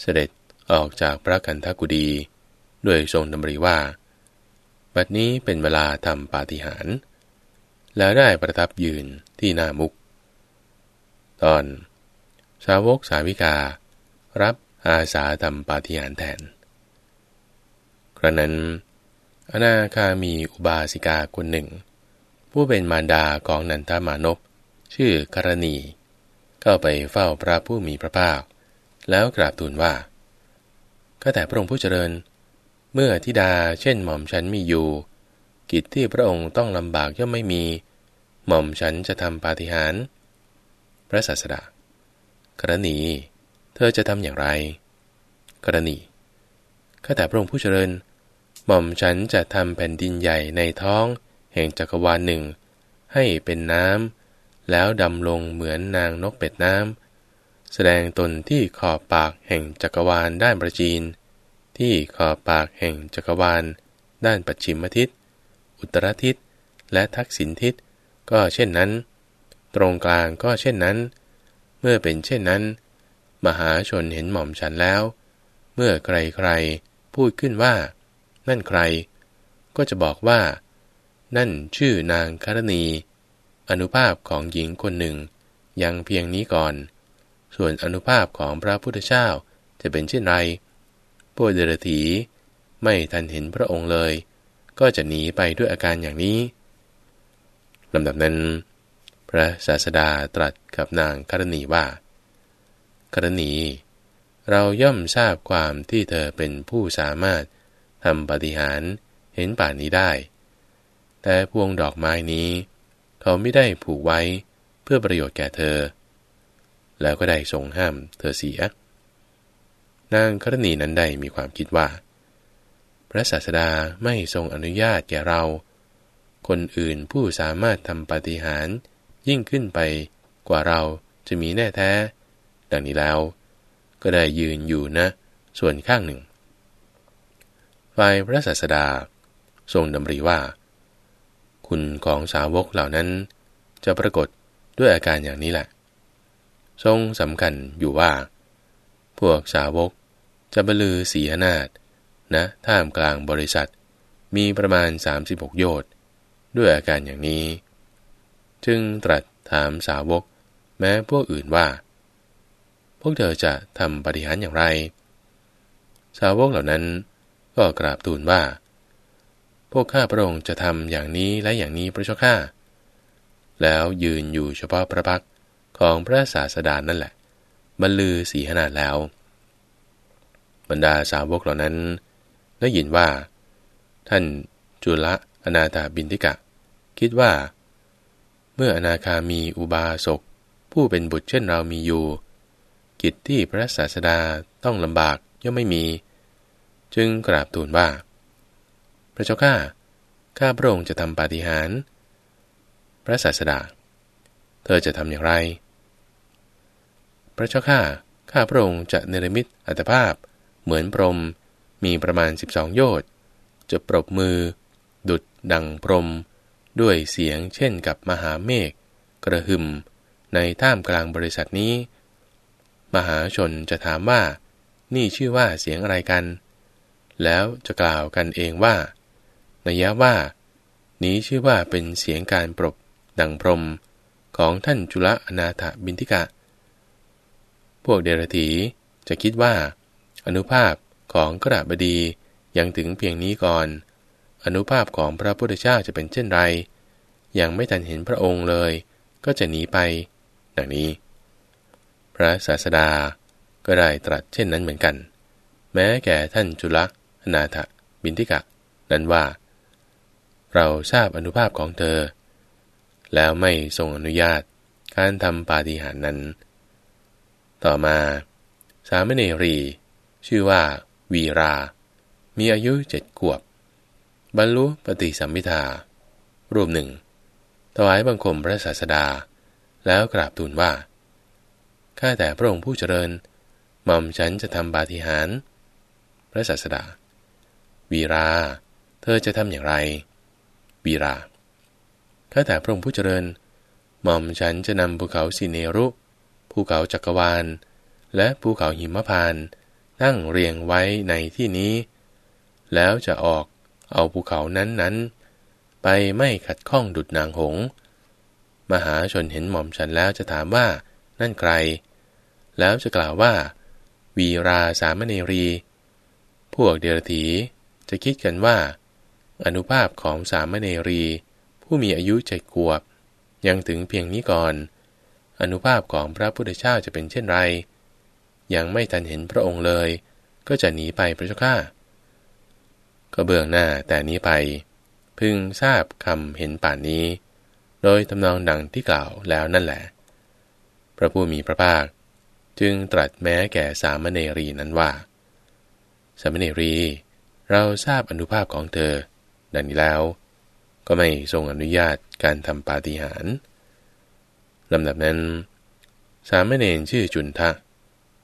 เสด็จออกจากพระกันทกุดีด้วยทรงดำริว่า บัดนี้เป็นเวลาทำปาฏิหาริย์แล้วได้ประทับยืนที่หน้ามุก ตอน สาวกสาวิกา รับอาสาทำปาฏิหาริย์แทน ครั้นั้น อนาคามีอุบาสิกาคนหนึ่ง ผู้เป็นมารดาของนันทามานพชื่อกรณี เข้าไปเฝ้าพระผู้มีพระภาค แล้วกราบทูลว่าข้าแต่พระองค์ผู้เจริญ เมื่อทิดาเช่นหม่อมฉันมีอยู่ กิจที่พระองค์ต้องลำบากย่อมไม่มี หม่อมฉันจะทำปาฏิหาริย์พระศาสดากรณี เธอจะทำอย่างไร กรณีข้าแต่พระองค์ผู้เจริญ หม่อมฉันจะทำแผ่นดินใหญ่ในท้อง แห่งจักรวาลหนึ่ง ให้เป็นน้ำแล้วดำลงเหมือนนางนกเป็ดน้ำแสดงตนที่ขอบปากแห่งจักรวาลด้านประจีน ที่ขอบปากแห่งจักรวาล ด้านปัจฉิมทิศ อุตรทิศ และทักษิณทิศ ก็เช่นนั้น ตรงกลางก็เช่นนั้น เมื่อเป็นเช่นนั้น มหาชนเห็นหม่อมฉันแล้ว เมื่อใครๆพูดขึ้นว่า นั่นใคร ก็จะบอกว่า นั่นชื่อนางคารณี อนุภาพของหญิงคนหนึ่ง ยังเพียงนี้ก่อน ส่วนอนุภาพของพระพุทธเจ้าจะเป็นเช่นไร พวกเดรถีไม่ทันเห็นพระองค์เลย ก็จะหนีไปด้วยอาการอย่างนี้ลำดับนั้น พระศาสดาตรัสกับนางคารณีว่ากรณี เราย่อมทราบความที่เธอเป็นผู้สามารถ ทำปฏิหารเห็นป่านนี้ได้ แต่พวงดอกไม้นี้ เขาไม่ได้ผูกไว้เพื่อประโยชน์แก่เธอ แล้วก็ได้ทรงห้ามเธอเสีย นางครณีนั้นได้มีความคิดว่า พระศาสดาไม่ทรงอนุญาตแก่เรา คนอื่นผู้สามารถทำปฏิหารยิ่งขึ้นไปกว่าเราจะมีแน่แท้ ดังนี้แล้ว ก็ได้ยืนอยู่นะ ส่วนข้างหนึ่ง ฝ่ายพระศาสดา ทรงดำริว่า คุณของสาวกเหล่านั้นจะปรากฏด้วยอาการอย่างนี้แหละ ทรงสำคัญอยู่ว่า พวกสาวกจะบลือสีหนาฏนะท่ามกลางบริษัท มีประมาณ 36 โยชน์ด้วยอาการอย่างนี้ จึงตรัสถามสาวก แม้พวกอื่นว่า พวกเธอจะทำปฏิหารอย่างไร สาวกเหล่านั้น ก็กราบทูลว่า พวกข้าพระองค์จะทำอย่างนี้และอย่างนี้พระเจ้าข้า แล้วยืนอยู่เฉพาะพระพักของพระศาสดานั่นแหละ บรรลือสีขนาแล้ว บรรดาสาวกเหล่านั้น ได้ยินว่า ท่านจุลอนาถาบินทิกะ คิดว่า เมื่ออนาคามีอุบาสกผู้เป็นบุตรเช่นเรามีอยู่ กิจที่พระศาสดาต้องลำบากย่อมไม่มี จึงกราบทูลว่า พระเจ้าข้าข้าพระองค์จะทำปาฏิหาริย์พระศาสดา เธอจะทำอย่างไร พระเจ้าข้าข้าพระองค์จะเนรมิตอัตภาพ เหมือนพรมมีประมาณ 12 โยชน์จะปรบมือ ดุดดังพรม ด้วยเสียงเช่นกับมหาเมฆกระหึ่มในท่ามกลางบริษัทนี้ มหาชนจะถามว่า นี่ชื่อว่าเสียงอะไรกัน แล้วจะกล่าวกันเองว่านัยว่า นี้ชื่อว่าเป็นเสียงการปรบดังพรมของท่านจุลอนาถบินทิกะ พวกเดรธีจะคิดว่า อนุภาพของกระบดียังถึงเพียงนี้ก่อน อนุภาพของพระพุทธเจ้าจะเป็นเช่นไร ยังไม่ทันเห็นพระองค์เลย ก็จะหนีไป ดังนี้ พระศาสดาก็ได้ตรัสเช่นนั้นเหมือนกัน แม้แก่ท่านจุล นาถบินทิกะ นั้นว่า เราทราบอนุภาพของเธอ แล้วไม่ทรงอนุญาตการทำปาฏิหาริย์นั้น ต่อมา สามเณรี ชื่อว่า วีรา มีอายุเจ็ดขวบ บรรลุปฏิสัมมิทา รูปหนึ่ง ถวายบังคมพระศาสดา แล้วกราบทูลว่า ข้าแต่พระองค์ผู้เจริญหม่อมฉันจะทำบาฏิหารพระศาสดา วีรา เธอจะทำอย่างไร วีราข้าแต่พระองค์ผู้เจริญ หม่อมฉันจะนำภูเขาสิเนรุ ภูเขาจักรวาล และภูเขาหิมพานตั้งเรียงไว้ในที่นี้ แล้วจะออกเอาภูเขานั้นๆ ไปไม่ขัดข้องดุดนางหง มหาชนเห็นหม่อมฉันแล้วจะถามว่านั่นใคร แล้วจะกล่าวว่า วีราสามเณรี พวกเดรธี จะคิดกันว่า อนุภาพของสามเณรี ผู้มีอายุเจ็ดขวบ ยังถึงเพียงนี้ก่อน อนุภาพของพระพุทธเจ้าจะเป็นเช่นไร ยังไม่ทันเห็นพระองค์เลย ก็จะหนีไปพระเจ้าข้าก็เบื้องหน้าแต่นี้ไป พึงทราบคำเห็นป่านนี้ โดยทำนองดังที่กล่าวแล้วนั่นแหละ พระผู้มีพระภาค จึงตรัสแม้แก่สามเณรีนั้นว่า สามเณรี เราทราบอนุภาพของเธอ ดังนี้แล้ว ก็ไม่ทรงอนุญาตการทำปาฏิหาริย์ลำดับนั้น สามเณรชื่อจุนทะ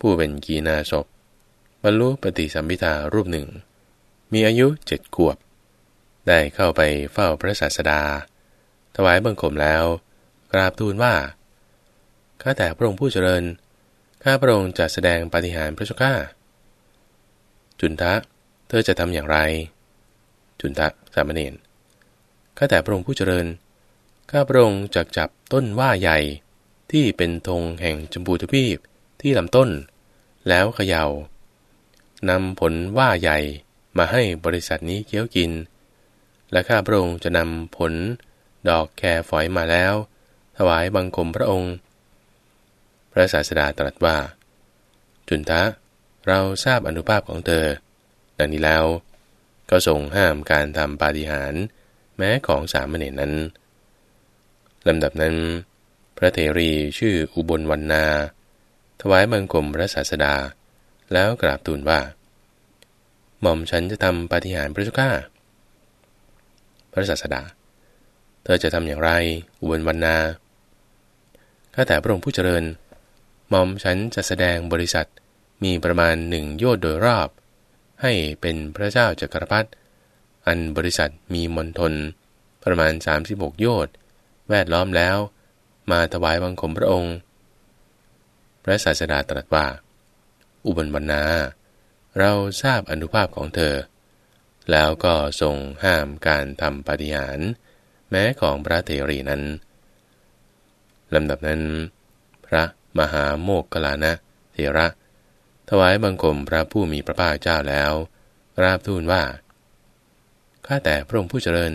ผู้เป็นกีนาศพบรรลุปฏิสัมพิทารูปหนึ่ง มีอายุเจ็ดขวบ ได้เข้าไปเฝ้าพระศาสดา ถวายบังคมแล้ว กราบทูลว่า ข้าแต่พระองค์ผู้เจริญ ข้าพระองค์จะแสดงปาฏิหาริย์พระเจ้าข้า จุนทะ เธอจะทำอย่างไร จุนทะสามเณรข้าแต่พระองค์ผู้เจริญ ข้าพระองค์จะจับต้นว่าใหญ่ที่เป็นธงแห่งจมพูทวีปที่ลำต้น แล้วเขยา่านำผลว่าใหญ่มาให้บริษัทนี้เคี้ยวกิน และข้าพระองค์จะนำผลดอกแครฝอยมาแล้ว ถวายบังคมพระองค์ พระศาสดาตรัสว่า จุนทะ เราทราบอนุภาพของเธอ ดังนี้แล้ว ก็ทรงห้ามการทำปาฏิหาริย์แม้ของสามเณรนั้นลำดับนั้น พระเทรีชื่ออุบลวันนา ถวายบังคมพระศาสดา แล้วกราบทูลว่า หม่อมฉันจะทำปาฏิหาริย์พระเจ้าข้าพระศาสดา เธอจะทำอย่างไร อุบลวรรณาข้าแต่พระองค์ผู้เจริญหม่อมฉันจะแสดงบริษัทมีประมาณหนึ่งโยชน์โดยรอบ ให้เป็นพระเจ้าจักรพรรดิอันบริษัทมีมณฑลประมาณ 36 โยชน์แวดล้อมแล้ว มาถวายบังคมพระองค์ พระศาสดาตรัสว่า อุบลวรรณาเราทราบอนุภาพของเธอ แล้วก็ทรงห้ามการทำปฏิหาร แม้ของพระเทรีนั้นลำดับนั้น พระมหาโมกขลานะเทระ ถวายบังคมพระผู้มีพระภาคเจ้าแล้ว ราบทูลว่า ข้าแต่พระองค์ผู้เจริญ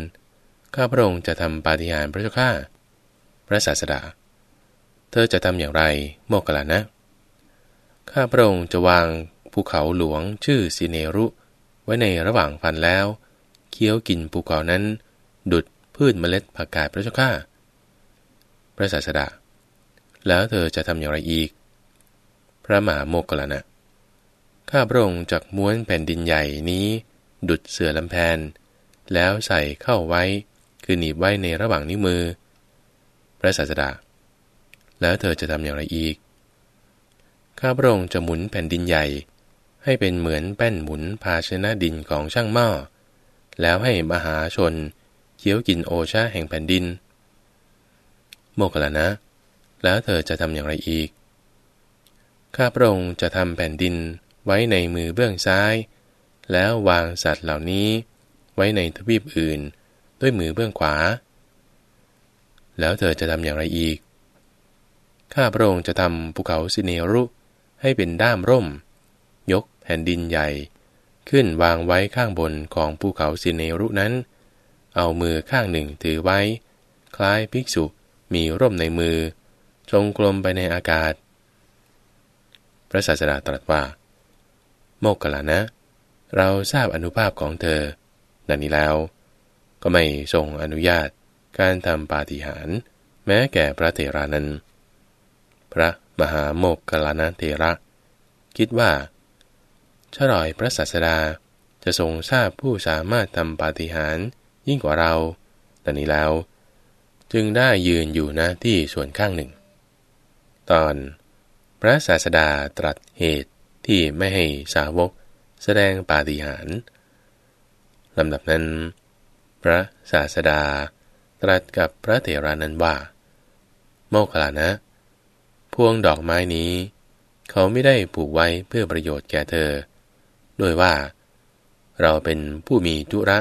ข้าพระองค์จะทำปาฏิหาริย์พระเจ้าข้า พระศาสดา เธอจะทำอย่างไรโมกขลานะ ข้าพระองค์จะวางภูเขาหลวงชื่อสิเนรุไว้ในระหว่างฟันแล้ว เคี้ยวกินภูเขานั้น ดุดพืชเมล็ดผักกาดพระเจ้าข้า พระศาสดา แล้วเธอจะทำอย่างไรอีก พระมหาโมกขลานะ ข้าพระองค์จักม้วนแผ่นดินใหญ่นี้ ดุดเสือลำแพน แล้วใส่เข้าไว้ คือหนีบไว้ในระหว่างนิ้วมือ พระศาสดา แล้วเธอจะทำอย่างไรอีก ข้าพระองค์จะหมุนแผ่นดินใหญ่ ให้เป็นเหมือนแป้นหมุนภาชนะดินของช่างหม้อ แล้วให้มหาชนเคี้ยวกินโอชาแห่งแผ่นดิน โมกขลานะ แล้วเธอจะทำอย่างไรอีก ข้าพระองค์จะทำแผ่นดิน ไว้ในมือเบื้องซ้าย แล้ววางสัตว์เหล่านี้ไว้ในทวีปอื่น ด้วยมือเบื้องขวา แล้วเธอจะทำอย่างไรอีก ข้าพระองค์จะทำภูเขาสิเนรุให้เป็นด้ามร่ม ยกแผ่นดินใหญ่ ขึ้นวางไว้ข้างบนของภูเขาสิเนรุนั้น เอามือข้างหนึ่งถือไว้ คล้ายภิกษุมีร่มในมือจงกลมไปในอากาศ พระศาสดาตรัสว่า โมกขลานะ เราทราบอนุภาพของเธอดังนี้แล้ว ก็ไม่ทรงอนุญาตการทำปาฏิหาริย์แม้แก่พระเถรานั้น พระมหาโมกขลานาเทระ คิดว่าฉลอยพระศาสดาจะทรงทราบผู้สามารถทำปาฏิหาริย์ยิ่งกว่าเราแต่นี้แล้ว จึงได้ยืนอยู่น้าที่ส่วนข้างหนึ่ง ตอน พระศาสดาตรัสเหตุ ที่ไม่ให้สาวกแสดงปาฏิหาริย์ลำดับนั้น พระศาสดา ตรัสกับพระเถรานั้นว่า โมคลานะ พวงดอกไม้นี้ เขาไม่ได้ปลูกไว้เพื่อประโยชน์แก่เธอ ด้วยว่า เราเป็นผู้มีธุระ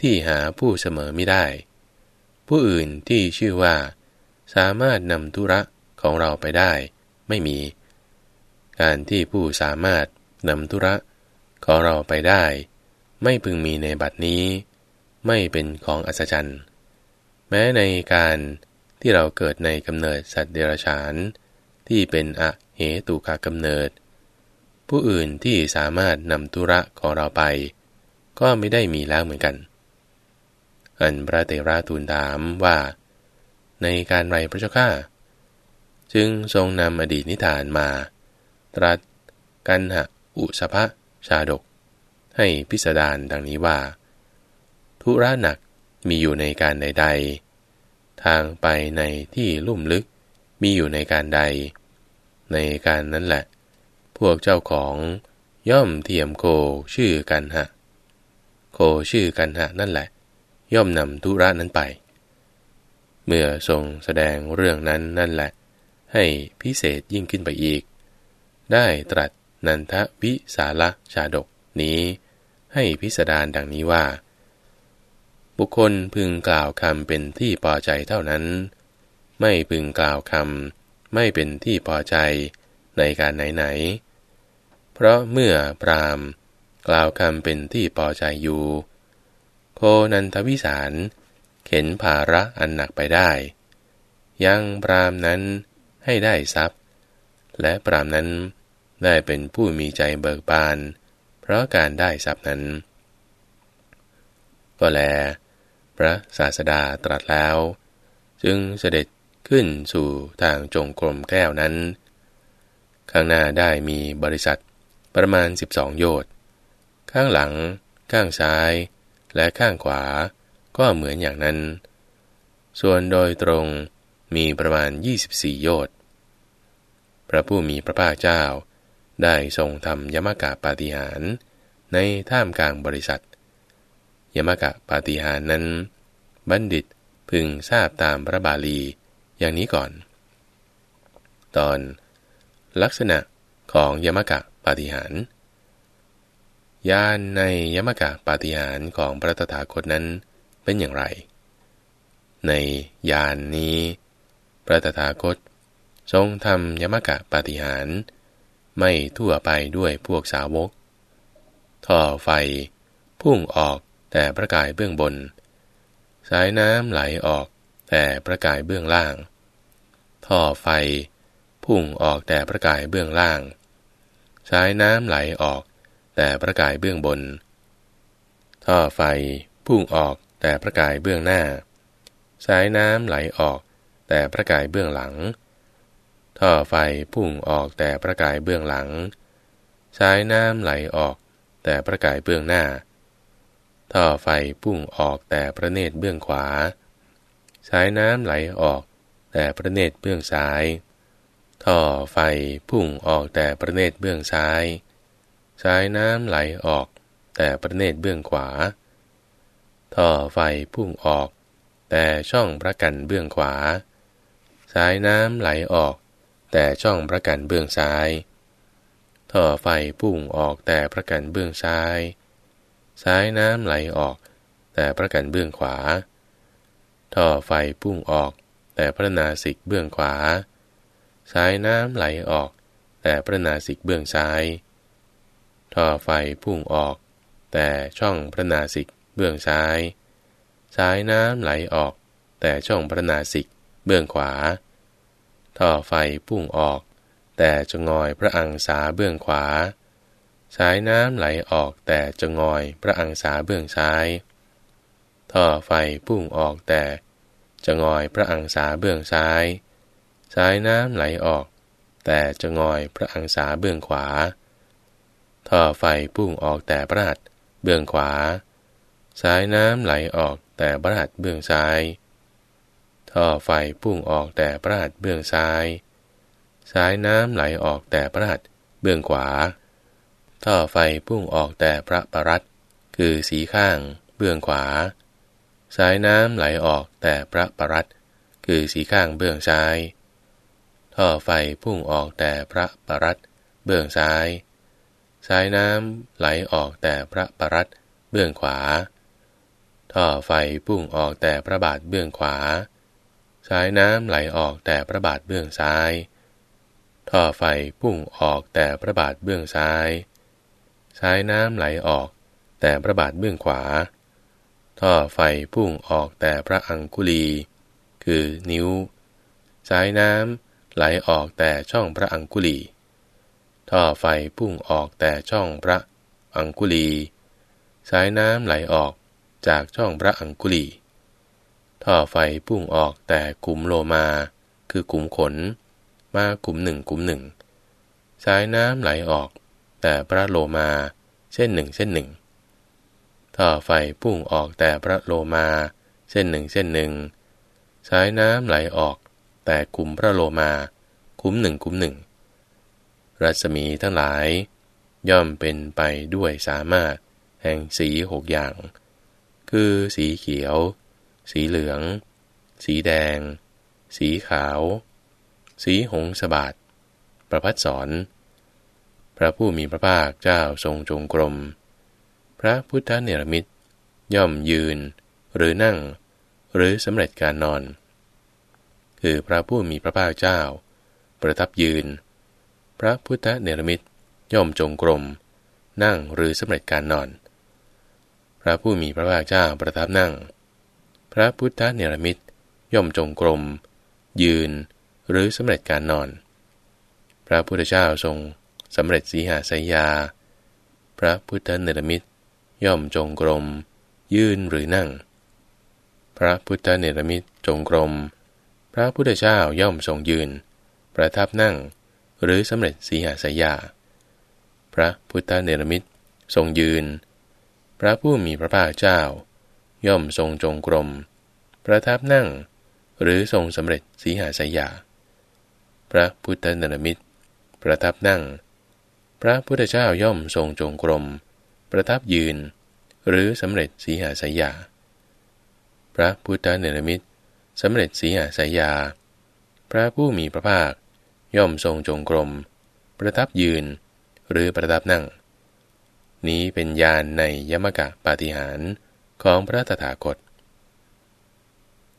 ที่หาผู้เสมอไม่ได้ ผู้อื่นที่ชื่อว่า สามารถนำธุระของเราไปได้ ไม่มี การที่ผู้สามารถนำธุระของเราไปได้ ไม่พึงมีในบัดนี้ ไม่เป็นของอัศจรรย์ แม้ในการที่เราเกิดในกำเนิดสัตว์เดรัจฉาน ที่เป็นอะเหตุกากำเนิด ผู้อื่นที่สามารถนำธุระของเราไป ก็ไม่ได้มีแล้วเหมือนกัน อันพระเตระทูลถามว่า ในการไรพระเจ้าข้าจึงทรงนำอดีตนิทานมา ตรัส กันหะอุสภะชาดก ให้พิสดารดังนี้ว่า ธุระหนักมีอยู่ในการใด ๆ ทางไปในที่ลุ่มลึกมีอยู่ในการใด ในการนั้นแหละ พวกเจ้าของย่อมเทียมโคชื่อกันหะ โคชื่อกันหะนั่นแหละ ย่อมนำธุระนั้นไป เมื่อทรงแสดงเรื่องนั้นนั่นแหละ ให้พิเศษยิ่งขึ้นไปอีก ได้ตรัสนันทวิสาละชาดกนี้ให้พิสดารดังนี้ว่า บุคคลพึงกล่าวคำเป็นที่พอใจเท่านั้น ไม่พึงกล่าวคำไม่เป็นที่พอใจในการไหนๆ เพราะเมื่อปรามกล่าวคำเป็นที่พอใจอยู่ โคนันทวิสารเข็นภาระอันหนักไปได้ ยังปรามนั้นให้ได้ทรัพย์ และปรามนั้น ได้เป็นผู้มีใจเบิกบาน เพราะการได้ทรัพย์นั้น ก็แล พระศาสดาตรัสแล้ว จึงเสด็จขึ้นสู่ทางจงกรมแก้วนั้น ข้างหน้าได้มีบริษัทประมาณ 12 โยชน์ ข้างหลัง ข้างซ้าย และข้างขวา ก็เหมือนอย่างนั้น ส่วนโดยตรงมีประมาณ 24 โยชน์ พระผู้มีพระภาคเจ้า ได้ทรงทำยมกะปาฏิหาร ในท่ามกลางบริษัท ยมกะปาฏิหารนั้น บัณฑิตพึงทราบตามพระบาลีอย่างนี้ก่อน ตอน ลักษณะของยมกะปาฏิหารญาณในยมกะปาฏิหารของพระตถาคตนั้นเป็นอย่างไร ในญาณนนี้ พระตถาคต ทรงทำยมกะปาฏิหาร ไม่ทั่วไปด้วยพวกสาวก ท่อไฟ พุ่งออกแต่ประกายเบื้องบน สายน้ำไหลออกแต่ประกายเบื้องล่าง ท่อไฟ พุ่งออกแต่ประกายเบื้องล่าง สายน้ำไหลออกแต่ประกายเบื้องบน ท่อไฟพุ่งออกแต่ประกายเบื้องหน้า สายน้ำไหลออกแต่ประกายเบื้องหลัง ท่อไฟพุ่งออกแต่ประกายเบื้องหลัง สายน้ำไหลออกแต่ประกายเบื้องหน้า ท่อไฟพุ่งออกแต่ประเนตรเบื้องขวา สายน้ำไหลออกแต่ประเนตรเบื้องซ้าย ท่อไฟพุ่งออกแต่ประเนตรเบื้องซ้าย สายน้ำไหลออกแต่ประเนตรเบื้องขวา ท่อไฟพุ่งออกแต่ช่องประกันเบื้องขวา สายน้ำไหลออก แต่ช่องประกันเบื้องซ้าย ท่อไฟพุ่งออกแต่ประกันเบื้องซ้าย สายน้ำไหลออก แต่ประกันเบื้องขวา ท่อไฟพุ่งออก แต่พระนาสิกเบื้องขวา สายน้ำไหลออก แต่พระนาสิกเบื้องซ้าย ท่อไฟพุ่งออก แต่ช่องพระนาสิกเบื้องซ้าย สายน้ำไหลออก แต่ช่องพระนาสิกเบื้องขวา ท่อไฟพุ่งออก แต่จะงอยพระอังสาเบื้องขวา สายน้ำไหลออกแต่จะงอยพระอังสาเบื้องซ้าย ท่อไฟพุ่งออกแต่จะงอยพระอังสาเบื้องซ้าย สายน้ำไหลออก แต่จะงอยพระอังสาเบื้องขวา ท่อไฟพุ่งออกแต่พระหัตเบื้องขวา สายน้ำไหลออกแต่พระหัตเบื้องซ้าย ท่อไฟพุ่งออกแต่พระหัตเบื้องซ้าย สายน้ำไหลออกแต่พระหัตเบื้องขวา ท่อไฟพุ่งออกแต่พระปรัตคือสีข้างเบื้องขวา สายน้ำไหลออกแต่พระปรัตคือสีข้างเบื้องซ้าย ท่อไฟพุ่งออกแต่พระปรัตเบื้องซ้าย สายน้ำไหลออกแต่พระปรัตเบื้องขวา ท่อไฟพุ่งออกแต่พระบาทเบื้องขวา สายน้ำไหลออกแต่พระบาทเบื้องซ้าย ท่อไฟพุ่งออกแต่พระบาทเบื้องซ้าย สายน้ำไหลออกแต่พระบาทเบื้องขวา ท่อไฟพุ่งออกแต่พระอังคุลี คือนิ้ว สายน้ำไหลออกแต่ช่องพระอังคุลี ท่อไฟพุ่งออกแต่ช่องพระอังคุลี สายน้ำไหลออกจากช่องพระอังคุลี ท่อไฟพุ่งออกแต่กลุ่มโลมา คือกลุ่มขน มากลุ่มหนึ่งกลุ่มหนึ่ง สายน้ำไหลออก แต่พระโลมาเส้นหนึ่งเส้นหนึ่ง ท่อไฟพุ่งออกแต่พระโลมาเส้นหนึ่งเส้นหนึ่ง สายน้ำไหลออก แต่คุมพระโลมาคุ้มหนึ่งคุ้มหนึ่ง รัศมีทั้งหลาย ย่อมเป็นไปด้วยสามารถแห่งสีหกอย่าง คือสีเขียว สีเหลือง สีแดง สีขาว สีหงสบาดประพัดสอน พระผู้มีพระภาคเจ้าทรงจงกรม พระพุทธเนรมิตย่อมยืน หรือนั่ง หรือสำเร็จการนอน คือพระผู้มีพระภาคเจ้า ประทับยืน พระพุทธเนรมิตย่อมจงกรม นั่งหรือสำเร็จการนอน พระผู้มีพระภาคเจ้าประทับนั่ง ระพุทธเนรมิตย่อมจงกรม ยืน หรือสำเร็จการนอน พระพุทธเจ้าทรงสำเร็จสีหาสยยา พระพุทธเนรมิตย่อมจงกรม ยืนหรือนั่ง พระพุทธเนรมิตจงกรม พระพุทธเจ้าย่อมทรงยืน ประทับนั่ง หรือสำเร็จสีหาสายยา พระพุทธเนรมิตทรงยืน พระผู้มีพระภาคเจ้า ย่อมทรงจงกรม ประทับนั่ง หรือทรงสำเร็จสีหาสายยา พระพุทธนรมิตประทับนั่ง พระพุทธเจ้าย่อมทรงจงกรม ประทับยืน หรือสำเร็จสีหาสายยา พระพุทธเนรมิตสำเร็จสีหาสายยา พระผู้มีพระภาค ย่อมทรงจงกรม ประทับยืน หรือประทับนั่ง นี้เป็นญาณในยมกะปาฏิหาร ของพระตถาคต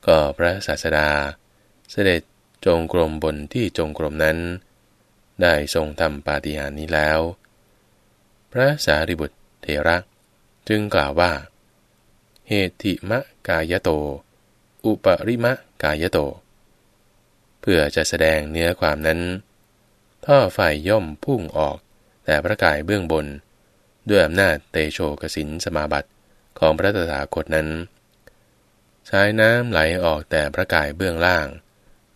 ก็พระศาสดา เสด็จจงกรมบนที่จงกรมนั้น ได้ทรงทำปาฏิหาริย์นี้แล้ว พระสารีบุตรเทระจึงกล่าวว่า เหติมะกายโต อุปริมะกายโต เพื่อจะแสดงเนื้อความนั้น ท่อไฟย่อมพุ่งออกแต่พระกายเบื้องบน ด้วยอำนาจเตโชกสินสมาบัติ ของพระตถาคตนั้น สายน้ำไหลออกแต่พระกายเบื้องล่าง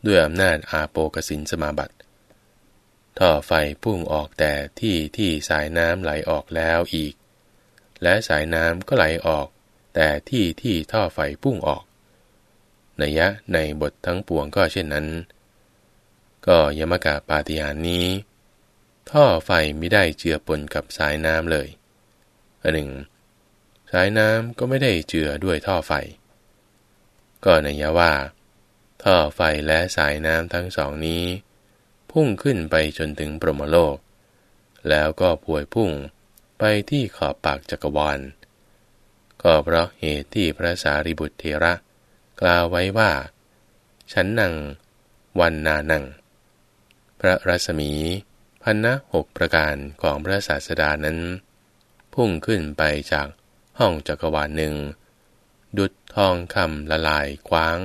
ด้วยอำนาจอาโปกสินสมาบัติท่อไฟพุ่งออกแต่ที่ที่สายน้ำไหลออกแล้วอีก และสายน้ำก็ไหลออก แต่ที่ที่ท่อไฟพุ่งออกนัยยะในบททั้งปวงก็เช่นนั้น ก็ยมกะปาฏิหารนี้ ท่อไฟไม่ได้เจือปนกับสายน้ำเลยอันหนึ่ง สายน้ำก็ไม่ได้เจือด้วยท่อไฟ ก็นัยะว่า ท่อไฟและสายน้ำทั้งสองนี้ พุ่งขึ้นไปจนถึงปรมโลก แล้วก็พวยพุ่งไปที่ขอบปากจักรวาลก็เพราะเหตุที่พระสารีบุตรเทระ กล่าวไว้ว่า ฉันนัง วันนานัง พระรัศมีพันนะหกประการของพระศาสดานั้น พุ่งขึ้นไปจาก ห้องจักรวาลหนึ่ง ดุดทองคำละลายคว้าง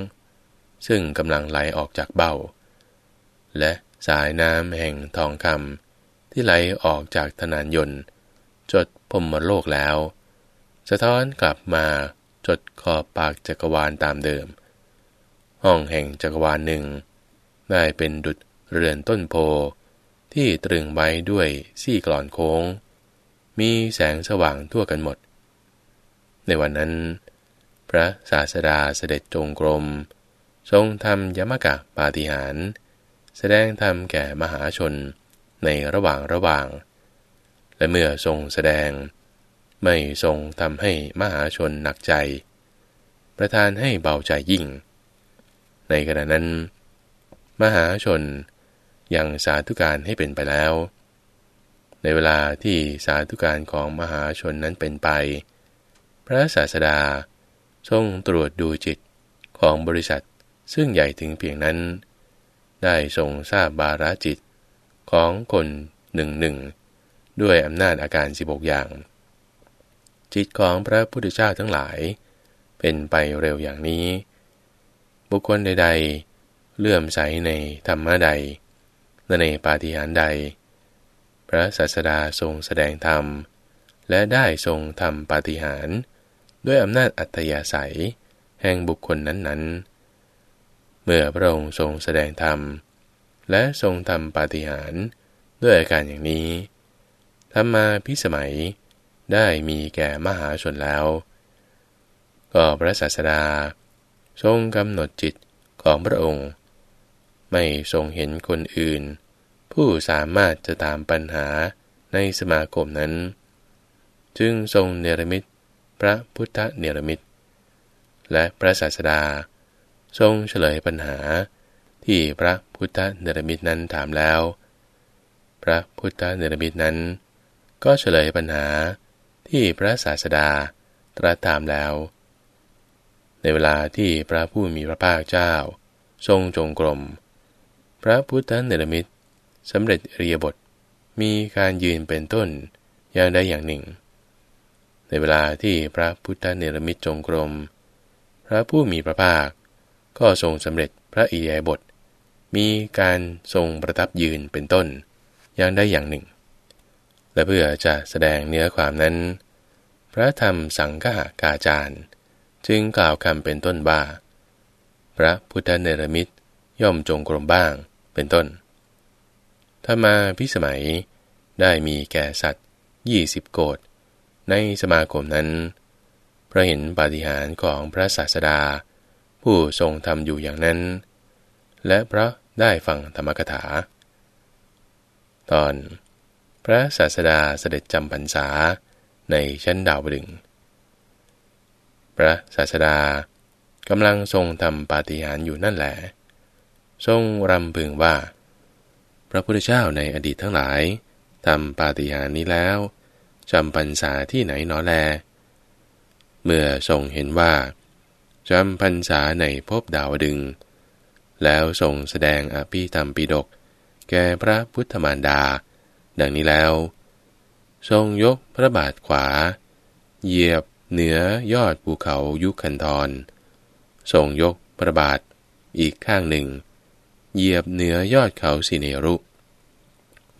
ซึ่งกำลังไหลออกจากเบ้า และสายน้ำแห่งทองคำที่ไหลออกจากธนานยนต์จดพมโลกแล้ว สะท้อนกลับมาจดขอบปากจักรวาลตามเดิม ห้องแห่งจักรวาลหนึ่ง ได้เป็นดุจเรือนต้นโพที่ตรึงไว้ด้วยซี่กลอนโค้ง มีแสงสว่างทั่วกันหมด ในวันนั้น พระศาสดาเสด็จจงกรม ทรงทำยมกะปาฏิหาร แสดงธรรมแก่มหาชนในระหว่างระหว่าง และเมื่อทรงแสดง ไม่ทรงทำให้มหาชนหนักใจ ประทานให้เบาใจยิ่ง ในขณะนั้น มหาชนยังสาธุการให้เป็นไปแล้ว ในเวลาที่สาธุการของมหาชนนั้นเป็นไป พระศาสดา ทรงตรวจดูจิตของบริษัทซึ่งใหญ่ถึงเพียงนั้น ได้ทรงทราบบาราจิตของคนหนึ่งหนึ่งด้วยอำนาจอาการ16อย่าง จิตของพระพุทธเจ้าทั้งหลาย เป็นไปเร็วอย่างนี้ บุคคลใด ๆ เลื่อมใสในธรรมะใดและในปาฏิหาริย์ใด พระศาสดาทรงแสดงธรรม และได้ทรงทำปาฏิหาริย์ ด้วยอำนาจอัตยาศัย แห่งบุคคลนั้นๆ เมื่อพระองค์ทรงแสดงธรรม และทรงทำปาฏิหาริย์ด้วยอาการอย่างนี้ธรรมาพิสมัยได้มีแก่มหาชนแล้ว ก็พระศาสดา ทรงกำหนดจิตของพระองค์ ไม่ทรงเห็นคนอื่น ผู้สามารถจะตามปัญหาในสมาคมนั้น จึงทรงเนรมิต พระพุทธเนรมิตร และพระศาสดา ทรงเฉลยปัญหาที่พระพุทธเนรมิตรนั้นถามแล้ว พระพุทธเนรมิตรนั้น ก็เฉลยปัญหาที่พระศาสดาตรัสถามแล้ว ในเวลาที่พระผู้มีพระภาคเจ้า ทรงจงกรม พระพุทธเนรมิตรสำเร็จเรียบทมีการยืนเป็นต้นอย่างใดอย่างหนึ่ง ในเวลาที่พระพุทธเนรมิตจงกรม พระผู้มีพระภาค ก็ทรงสำเร็จพระอิยาบท มีการทรงประทับยืนเป็นต้น อย่างใดอย่างหนึ่ง และเพื่อจะแสดงเนื้อความนั้น พระธรรมสังฆากาจารย์ จึงกล่าวคำเป็นต้นว่า พระพุทธเนรมิตย่อมจงกรมบ้างเป็นต้นถ้ามาพิสมัยได้มีแก่สัตว์ยี่สิบโกด ในสมาคมนั้นพระเห็นปาฏิหาริย์ของพระศาสดา ผู้ทรงทำอยู่อย่างนั้น และพระได้ฟังธรรมกถา ตอน พระศาสดาเสด็จจำพรรษาในชั้นดาวดึง พระศาสดากำลังทรงทำปาฏิหาริย์อยู่นั่นแหละทรงรำพึงว่า พระพุทธเจ้าในอดีตทั้งหลายทำปาฏิหาริย์นี้แล้ว จำพรรษาที่ไหนหนอแล เมื่อทรงเห็นว่าจำพรรษาในภพดาวดึง แล้วทรงแสดงอภิธรรมปิดก แก่พระพุทธมารดา ดังนี้แล้ว ทรงยกพระบาทขวา เหยียบเหนือยอดภูเขายุคันธรทรงยกพระบาทอีกข้างหนึ่ง เหยียบเหนือยอดเขาสิเนรุ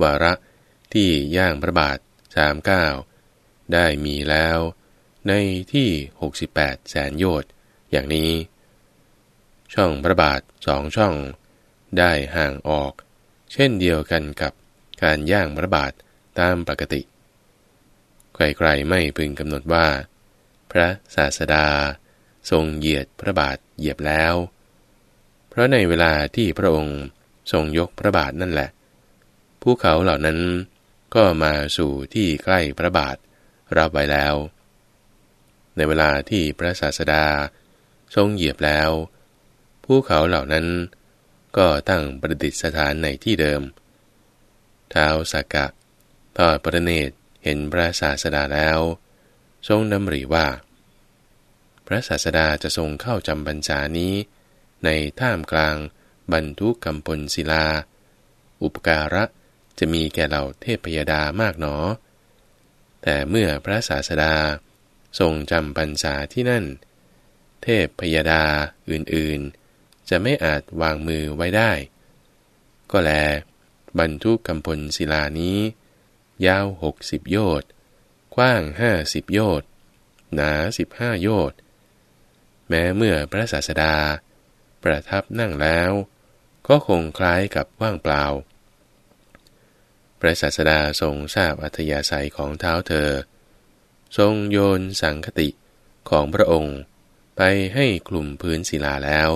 วาระที่ย่างพระบาท สามเก้าได้มีแล้ว ในที่ 68 แสนโยชน์อย่างนี้ ช่องพระบาทสองช่อง ได้ห่างออก เช่นเดียวกันกับการย่างพระบาทตามปกติ ใครๆไม่พึงกำหนดว่า พระศาสดา ทรงเหยียดพระบาทเหยียบแล้ว เพราะในเวลาที่พระองค์ทรงยกพระบาทนั่นแหละภูเขาเหล่านั้น ก็มาสู่ที่ใกล้พระบาทรับไว้แล้ว ในเวลาที่พระศาสดาทรงเหยียบแล้วภูเขาเหล่านั้นก็ตั้งประดิษฐานในที่เดิม ท้าวสักกะทอดประเนตรเห็นพระศาสดาแล้ว ทรงนำริว่า พระศาสดาจะทรงเข้าจำพรรษานี้ ในท่ามกลางบรรทุกกำพลศิลา อุปการะ จะมีแก่เหล่าเทพพยดามากหนอ แต่เมื่อพระศาสดาทรงจำพรรษาที่นั่น เทพพยดาอื่นๆ จะไม่อาจวางมือไว้ได้ ก็แล บรรทุกกำพลศิลานี้ ยาวหกสิบโยชน์กว้างห้าสิบโยชน์หนาสิบห้าโยชน์แม้เมื่อพระศาสดา ประทับนั่งแล้ว ก็คงคล้ายกับว่างเปล่า พระศาสดาทรงทราบอัธยาศัยของเท้าเธอ ทรงโยนสังคติของพระองค์ไปให้กลุ่มพื้นศิลาแล้ว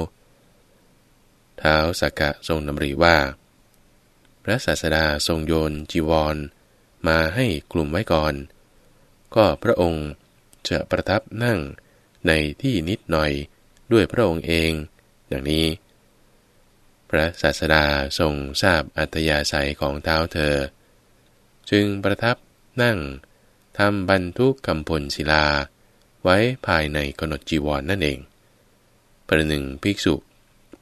เท้าสักกะทรงนำรีว่า พระศาสดาทรงโยนจีวร มาให้กลุ่มไว้ก่อน ก็พระองค์จะประทับนั่งในที่นิดหน่อยด้วยพระองค์เอง ดังนี้ พระศาสดาทรงทราบอัตยาศัยของเท้าเธอ จึงประทับนั่งทำบรรทุกกำพลศิลา ไว้ภายในกนดจีวรนนั่นเอง ประหนึ่งภิกษุ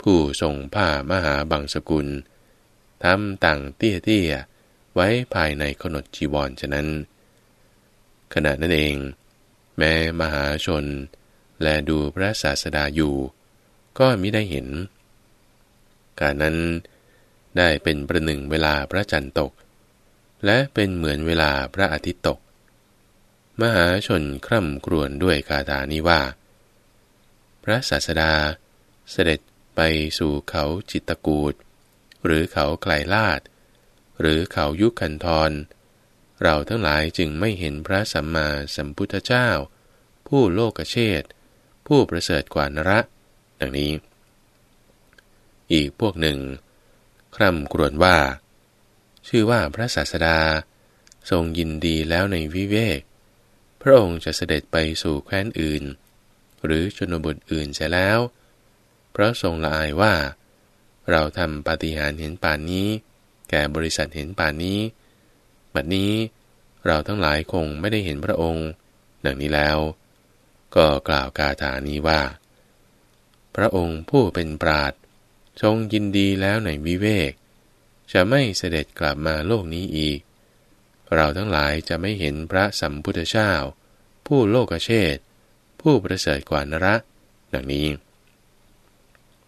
ผู้ทรงผ้ามหาบังสกุลทำต่างเตี้ยเตี้ยไว้ภายในขนดจีวรฉะนั้น ขณะนั้นเอง แม้มหาชน และดูพระศาสดาอยู่ ก็มิได้เห็น การนั้น ได้เป็นประหนึ่งเวลาพระจันทร์ตก และเป็นเหมือนเวลาพระอาทิตย์ตก มหาชนคร่ำครวญด้วยคาถานี้ว่า พระศาสดาเสด็จไปสู่เขาจิตกูดหรือเขาไกลลาด หรือเขายุคันทรเราทั้งหลายจึงไม่เห็นพระสัมมาสัมพุทธเจ้า ผู้โลกเชษผู้ประเสริฐกว่านระ ดังนี้ อีกพวกหนึ่ง คร่ำกรวญว่า ชื่อว่าพระศาสดา ทรงยินดีแล้วในวิเวก พระองค์จะเสด็จไปสู่แคว้นอื่น หรือชนบทอื่นเสียแล้ว เพราะทรงละอายว่า เราทำปาฏิหาริย์เห็นป่านนี้ แก่บริษัทเห็นป่านนี้บัดนี้เราทั้งหลายคงไม่ได้เห็นพระองค์ ดังนี้แล้ว ก็กล่าวกาถานี้ว่า พระองค์ผู้เป็นปราด ทรงยินดีแล้วในวิเวก จะไม่เสด็จกลับมาโลกนี้อีก เราทั้งหลายจะไม่เห็นพระสัมพุทธเจ้า ผู้โลกเชษผู้ประเสริฐกว่านระดังนี้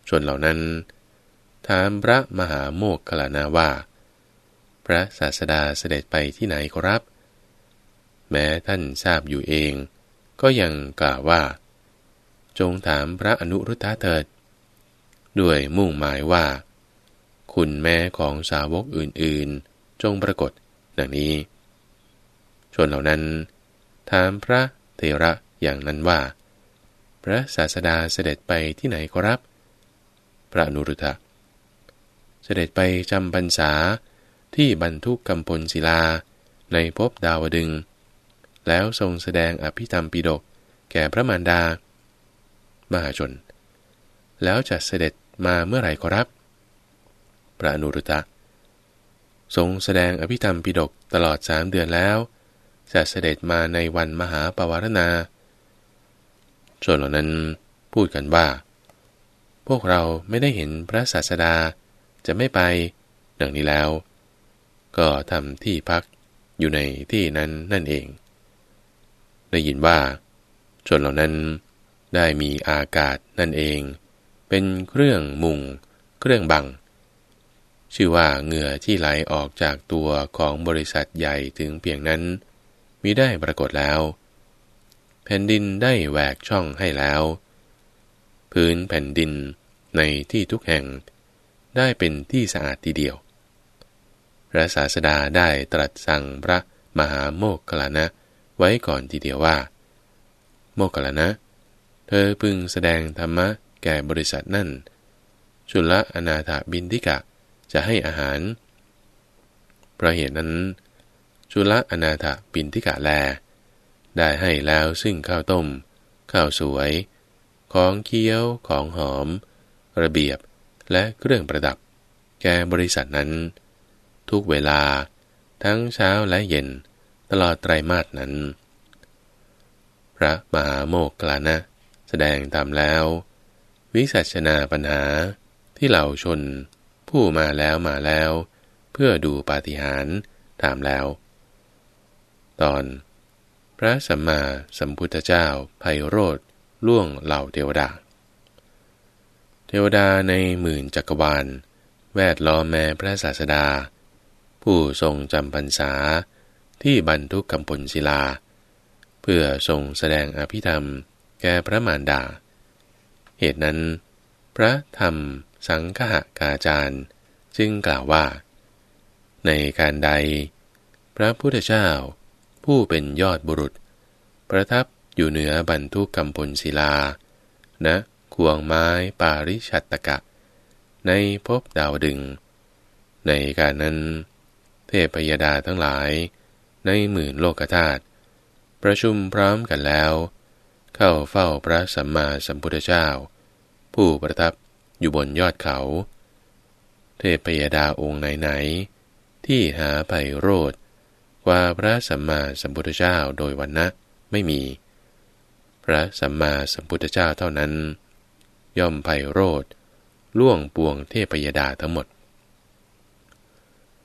ชนเหล่านั้น ถามพระมหาโมกขลานาว่า พระศาสดาเสด็จไปที่ไหนครับ แม้ท่านทราบอยู่เอง ก็ยังกล่าวว่า จงถามพระอนุรุทธะเถิด ด้วยมุ่งหมายว่า คุณแม่ของสาวกอื่นๆ จงปรากฏดังนี้ ชนเหล่านั้น ถามพระเทระอย่างนั้นว่า พระศาสดาเสด็จไปที่ไหนครับ พระนุรุทธะเสด็จไปจำพรรษาที่บรรทุกกำพลศิลาในภพดาวดึง แล้วทรงแสดงอภิธรรมปิฎกแก่พระมารดา มหาชน แล้วจะเสด็จมาเมื่อไหร่ขอรับ พระนุรุตะ ทรงแสดงอภิธรรมปิฎกตลอดสามเดือนแล้ว จะเสด็จมาในวันมหาปวารณาชนเหล่านั้นพูดกันว่า พวกเราไม่ได้เห็นพระศาสดาจะไม่ไปดังนี้แล้ว ก็ทำที่พักอยู่ในที่นั้นนั่นเอง ได้ยินว่าชนเหล่านั้นได้มีอากาศนั่นเอง เป็นเครื่องมุง เครื่องบัง ชื่อว่าเหงื่อที่ไหลออกจากตัวของบริษัทใหญ่ถึงเพียงนั้นมีได้ปรากฏแล้ว แผ่นดินได้แหวกช่องให้แล้ว พื้นแผ่นดินในที่ทุกแห่ง ได้เป็นที่สะอาดทีเดียวพระศาสดาได้ตรัสสั่งพระมหาโมกขลานะไว้ก่อนทีเดียวว่า โมกขลานะ เธอพึงแสดงธรรมะ แก่บริษัทนั่นจุลอนาถบินทิกะจะให้อาหาร เพราะเหตุนั้นจุลอนาถบินทิกะแล ได้ให้แล้วซึ่งข้าวต้ม ข้าวสวย ของเคี้ยวของหอม ระเบียบและเครื่องประดับ แก่บริษัทนั้น ทุกเวลาทั้งเช้าและเย็นตลอดไตรมาสนั้น พระมหาโมกขลานะ แสดงตามแล้ว วิสัชนาปัญหาที่เหล่าชน ผู้มาแล้วมาแล้ว เพื่อดูปาฏิหาริย์ถามแล้ว ตอน พระสัมมาสัมพุทธเจ้าไพโรธล่วงเหล่าเทวดา เทวดาในหมื่นจักรวาล แวดล้อมแม้พระศาสดา ผู้ทรงจำพรรษาที่บรรทุกกำพลศิลา เพื่อทรงแสดงอภิธรรมแก่พระมารดา เหตุนั้น พระธรรมสังฆกาจารย์จึงกล่าวว่า ในการใด พระพุทธเจ้า ผู้เป็นยอดบุรุษ ประทับอยู่เหนือบรรทุกกำพลศิลาณนะควงไม้ปาริชัตตกะ ในภพดาวดึง ในการนั้น เทพยดาทั้งหลาย ในหมื่นโลกธาตุประชุมพร้อมกันแล้ว เข้าเฝ้าพระสัมมาสัมพุทธเจ้า ผู้ประทับอยู่บนยอดเขา เทพยดาองค์ไหนๆ ที่หาไพโรธกว่าพระสัมมาสัมพุทธเจ้าโดยวันนะไม่มี พระสัมมาสัมพุทธเจ้าเท่านั้น ย่อมไพโรธล่วงปวงเทพยดาทั้งหมด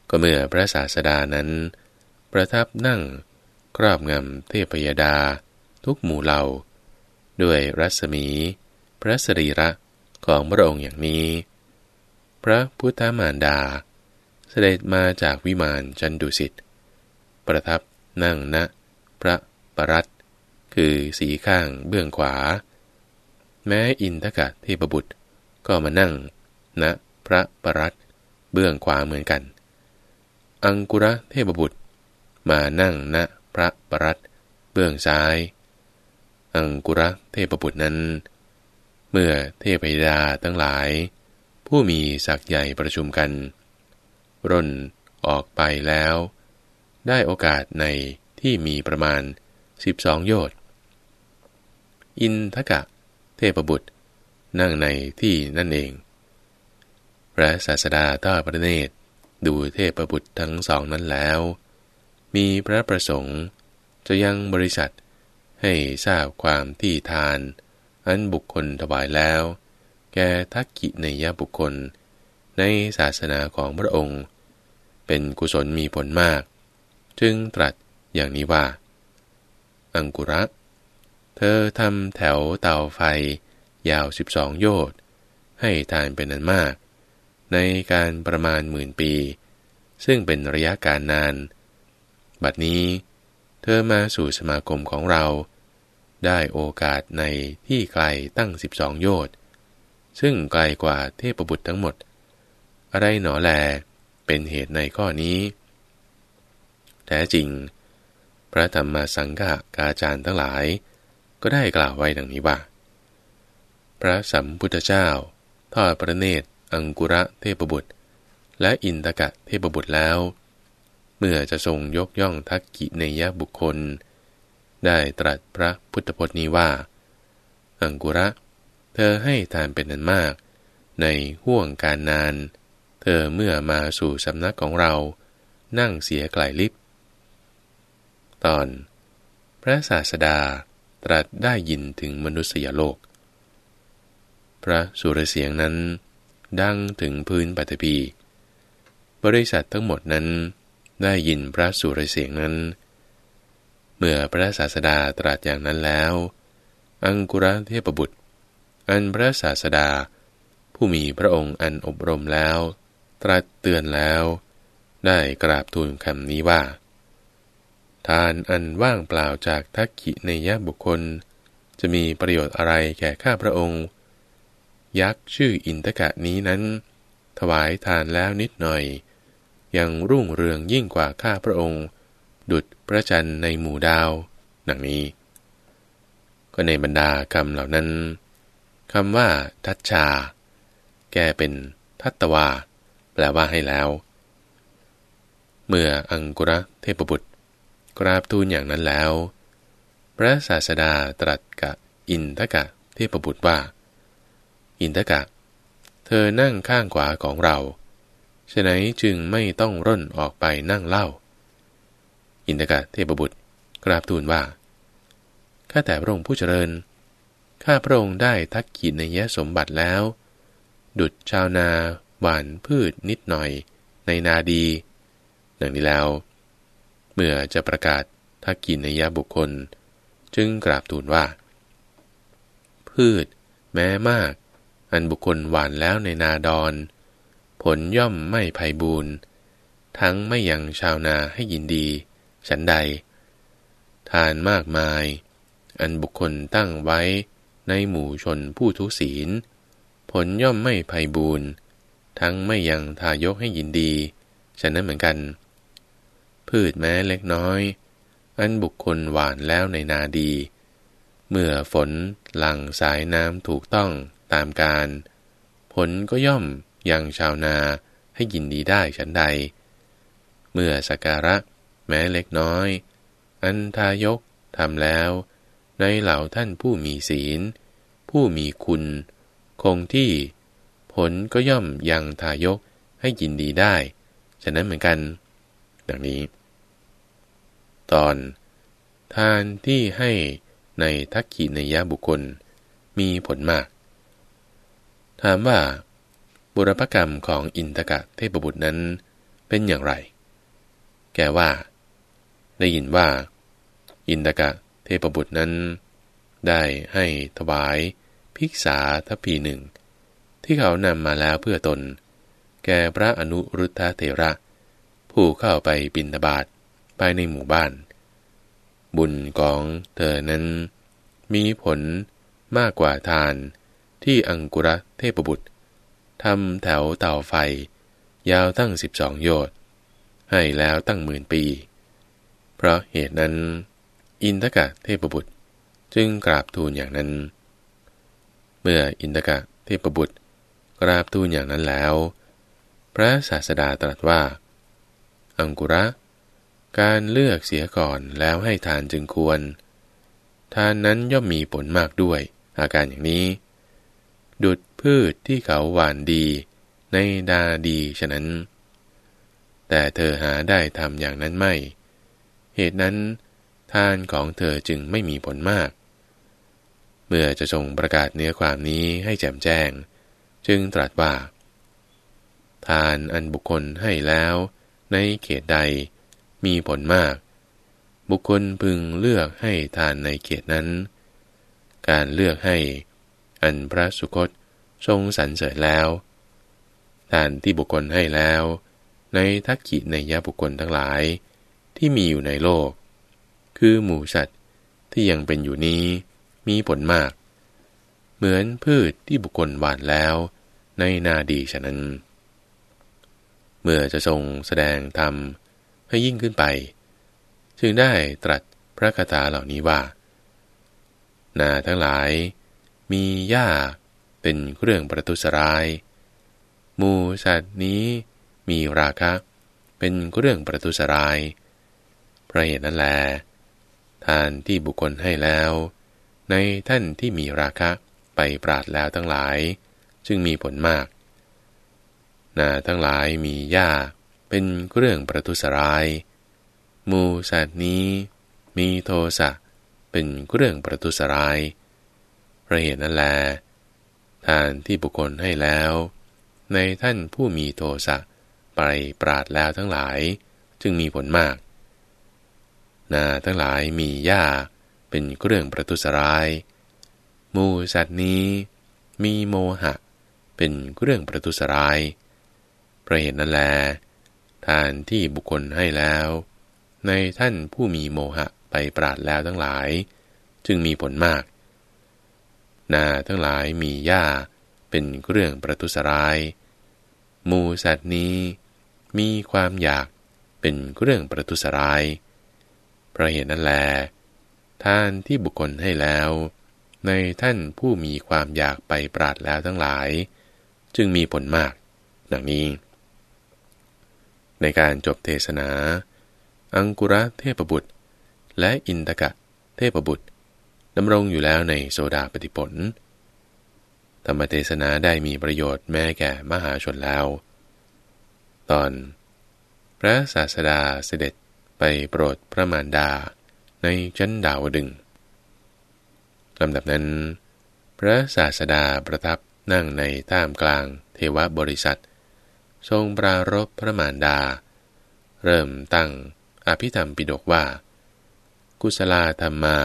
ก็เมื่อพระศาสดานั้น ประทับนั่งครอบงำเทพยดาทุกหมู่เหล่า ด้วยรัศมี พระสรีระของพระองค์อย่างนี้ พระพุทธมารดา เสด็จมาจากวิมานจันดุสิต ประทับนั่งณพระปรัตคือสีข้างเบื้องขวา แม้อินทกะเทพบุตรก็มานั่งณพระปรัตเบื้องขวาเหมือนกัน อังกุระเทพบุตร มานั่งณพระปรัตเบื้องซ้าย อังกุระเทพบุตรนั้น เมื่อเทพยดาทั้งหลาย ผู้มีศักย์ใหญ่ประชุมกัน ร่นออกไปแล้ว ได้โอกาสในที่มีประมาณ 12 โยชน์อินทกะ เทพบุตร นั่งในที่นั่นเอง พระศาสดาทอดพระเนตรดูเทพบุตรทั้งสองนั้นแล้ว มีพระประสงค์จะยังบริษัทให้ทราบความที่ทาน อันบุคคลถวายแล้ว แก่ทักกิในยบุคคล ในศาสนาของพระองค์ เป็นกุศลมีผลมาก จึงตรัสอย่างนี้ว่า อังกุระ เธอทำแถวเตาไฟยาวสิบองโยชน์ให้ทานเป็นนันมาก ในการประมาณหมื่นปี ซึ่งเป็นระยะการนาน บัดนี้ เธอมาสู่สมาคมของเรา ได้โอกาสในที่ไกลตั้งสิบองโยชน์ ซึ่งไกลกว่าเทพบุตรทั้งหมด อะไรหนอแลเป็นเหตุในข้อนี้ แท้จริง พระธรรมสังฆกาจารย์ทั้งหลาย ก็ได้กล่าวไว้ดังนี้ว่า พระสัมพุทธเจ้า ทอดพระเนตร อังกุระเทพบุตร และอินตกะเทพบุตรแล้ว เมื่อจะทรงยกย่องทักกิเนยบุคคล ได้ตรัสพระพุทธพจน์นี้ว่า อังกุระ เธอให้ทานเป็นนันมาก ในห่วงการนาน เธอเมื่อมาสู่สำนักของเรา นั่งเสียไกลลิบตอน พระศาสดาตรัสได้ยินถึงมนุษยโลก พระสุรเสียงนั้น ดังถึงพื้นปฐพีบริษัททั้งหมดนั้นได้ยินพระสุรเสียงนั้น เมื่อพระศาสดาตรัสอย่างนั้นแล้ว อังกุระเทพบุตร อันพระศาสดา ผู้มีพระองค์อันอบรมแล้ว ตรัสเตือนแล้ว ได้กราบทูลคำนี้ว่า ทานอันว่างเปล่าจากทักขิในยะบุคคล จะมีประโยชน์อะไรแก่ข้าพระองค์ ยักษ์ชื่ออินทกะนี้นั้น ถวายทานแล้วนิดหน่อย ยังรุ่งเรืองยิ่งกว่าข้าพระองค์ ดุจพระจันทร์ในหมู่ดาวดังนี้ ก็ในบรรดาคำเหล่านั้นคำว่าทัชชา แกเป็นทัตตวา แปลว่าให้แล้ว เมื่ออังกุระเทพบุตร กราบทูลอย่างนั้นแล้ว พระศาสดาตรัสกับอินทกะเทพบุตรว่า อินทกะ เธอนั่งข้างขวาของเราฉะนั้นจึงไม่ต้องร่นออกไปนั่งเล่า อินทกะเทพบุตร กราบทูลว่า ข้าแต่พระองค์ผู้เจริญ ข้าพระองค์ได้ทักกินในยะสมบัติแล้ว ดุดชาวนา หวานพืชนิดหน่อย ในนาดี ดังนี้แล้ว เมื่อจะประกาศทักกินในยาบุคคล จึงกราบทูลว่า พืช แม้มาก อันบุคคลหวานแล้วในนาดอน ผลย่อมไม่ไพ่บูนทั้งไม่ยังชาวนาให้ยินดี ฉันใด ทานมากมาย อันบุคคลตั้งไว้ในหมู่ชนผู้ทุศีล ผลย่อมไม่ไพ่บูนทั้งไม่ยังทายกให้ยินดีฉันนั้นเหมือนกัน พืชแม้เล็กน้อย อันบุคคลหวานแล้วในนาดี เมื่อฝนหลั่งสายน้ำถูกต้องตามการ ผลก็ย่อมยังชาวนาให้ยินดีได้ฉันใด เมื่อสการะ แม้เล็กน้อย อันทายกทำแล้ว ในเหล่าท่านผู้มีศีล ผู้มีคุณ คงที่ ผลก็ย่อมยังทายกให้ยินดีได้ ฉะนั้นเหมือนกัน ดังนี้ ตอนทานที่ให้ในทักขีในยะบุคคลมีผลมาก ถามว่า บุรพกรรมของอินทกะเทพบุตรนั้นเป็นอย่างไร แกว่า ได้ยินว่า อินทกะเทพบุตรนั้น ได้ให้ถวายภิกษาทัพพีหนึ่ง ที่เขานำมาแล้วเพื่อตน แก่พระอนุรุทธเถระ ผู้เข้าไปบินบาตภายในหมู่บ้าน บุญของเธอนั้น มีผลมากกว่าทานที่อังกุระเทพบุตรทำแถวเต่าไฟ ยาวตั้งสิบสองโยชน์ให้แล้วตั้งหมื่นปี เพราะเหตุนั้น อินทกะเทพบุตรจึงกราบทูลอย่างนั้น เมื่ออินทกะเทพบุตรกราบทูลอย่างนั้นแล้ว พระศาสดาตรัสว่า อังกุระ การเลือกเสียก่อนแล้วให้ทานจึงควร ทานนั้นย่อมมีผลมากด้วย อาการอย่างนี้ ดุดพืชที่เขาหวานดี ในดาดีฉะนั้น แต่เธอหาได้ทำอย่างนั้นไม่ เหตุนั้น ทานของเธอจึงไม่มีผลมาก เมื่อจะทรงประกาศเนื้อความนี้ให้แจ่มแจ้ง จึงตรัสว่า ทานอันบุคคลให้แล้วในเขตใดมีผลมาก บุคคลพึงเลือกให้ทานในเขตนั้น การเลือกให้ อันพระสุคตทรงสรรเสริญแล้ว ทานที่บุคคลให้แล้ว ในทักขิในยะบุคคลทั้งหลาย ที่มีอยู่ในโลก คือหมูสัตว์ที่ยังเป็นอยู่นี้มีผลมาก เหมือนพืชที่บุคคลหวานแล้วในนาดีฉะนั้น เมื่อจะทรงแสดงธรรมให้ยิ่งขึ้นไป จึงได้ตรัสพระคาถาเหล่านี้ว่า นาทั้งหลาย มีหญ้าเป็นเครื่องประทุษร้ายมูสัตว์นี้มีราคะ เป็นเรื่องประทุษร้าย ราะเหตุนั้นแล ทานที่บุคคลให้แล้ว ในท่านที่มีราคะไปปราดแล้วทั้งหลาย จึงมีผลมาก นาทั้งหลายมีหญ้าเป็นเรื่องประทุษร้ายมูสัตว์นี้มีโทสะเป็นเรื่องประทุษร้ายพระเหตุนั้นแล ทานที่บุคคลให้แล้ว ในท่านผู้มีโทสะไปปราดแล้วทั้งหลาย จึงมีผลมาก นาทั้งหลายมีหญ้าเป็นเครื่องประทุษร้ายมูสัตว์นี้ มีโมหะ เป็นเครื่องประทุษร้ายประเหตุนั้นแล ทานที่บุคคลให้แล้ว ในท่านผู้มีโมหะไปปราดแล้วทั้งหลาย จึงมีผลมาก นาทั้งหลายมีหญ้าเป็นเรื่องประทุษร้ายมูสัตว์นี้ มีความอยากเป็นเรื่องประทุษร้าย เพราะเหตุนั้นแลท่านที่บุคคลให้แล้ว ในท่านผู้มีความอยากไปปราดแล้วทั้งหลาย จึงมีผลมาก ดังนี้ ในการจบเทศนา อังกุระเทพบุตร และอินทกะเทพบุตรดำรงอยู่แล้วในโซดาปฏิผล ธรรมเทศนาได้มีประโยชน์แม้แก่มหาชนแล้ว ตอน พระศาสดาเสด็จ ไปโปรดพระมารดาในชั้นดาวดึงลำดับนั้น พระศาสดาประทับนั่งในท่ามกลางเทวบริษัท ทรงปรารบพระมารดา เริ่มตั้งอภิธรรมปิดกว่า กุศลธรรมา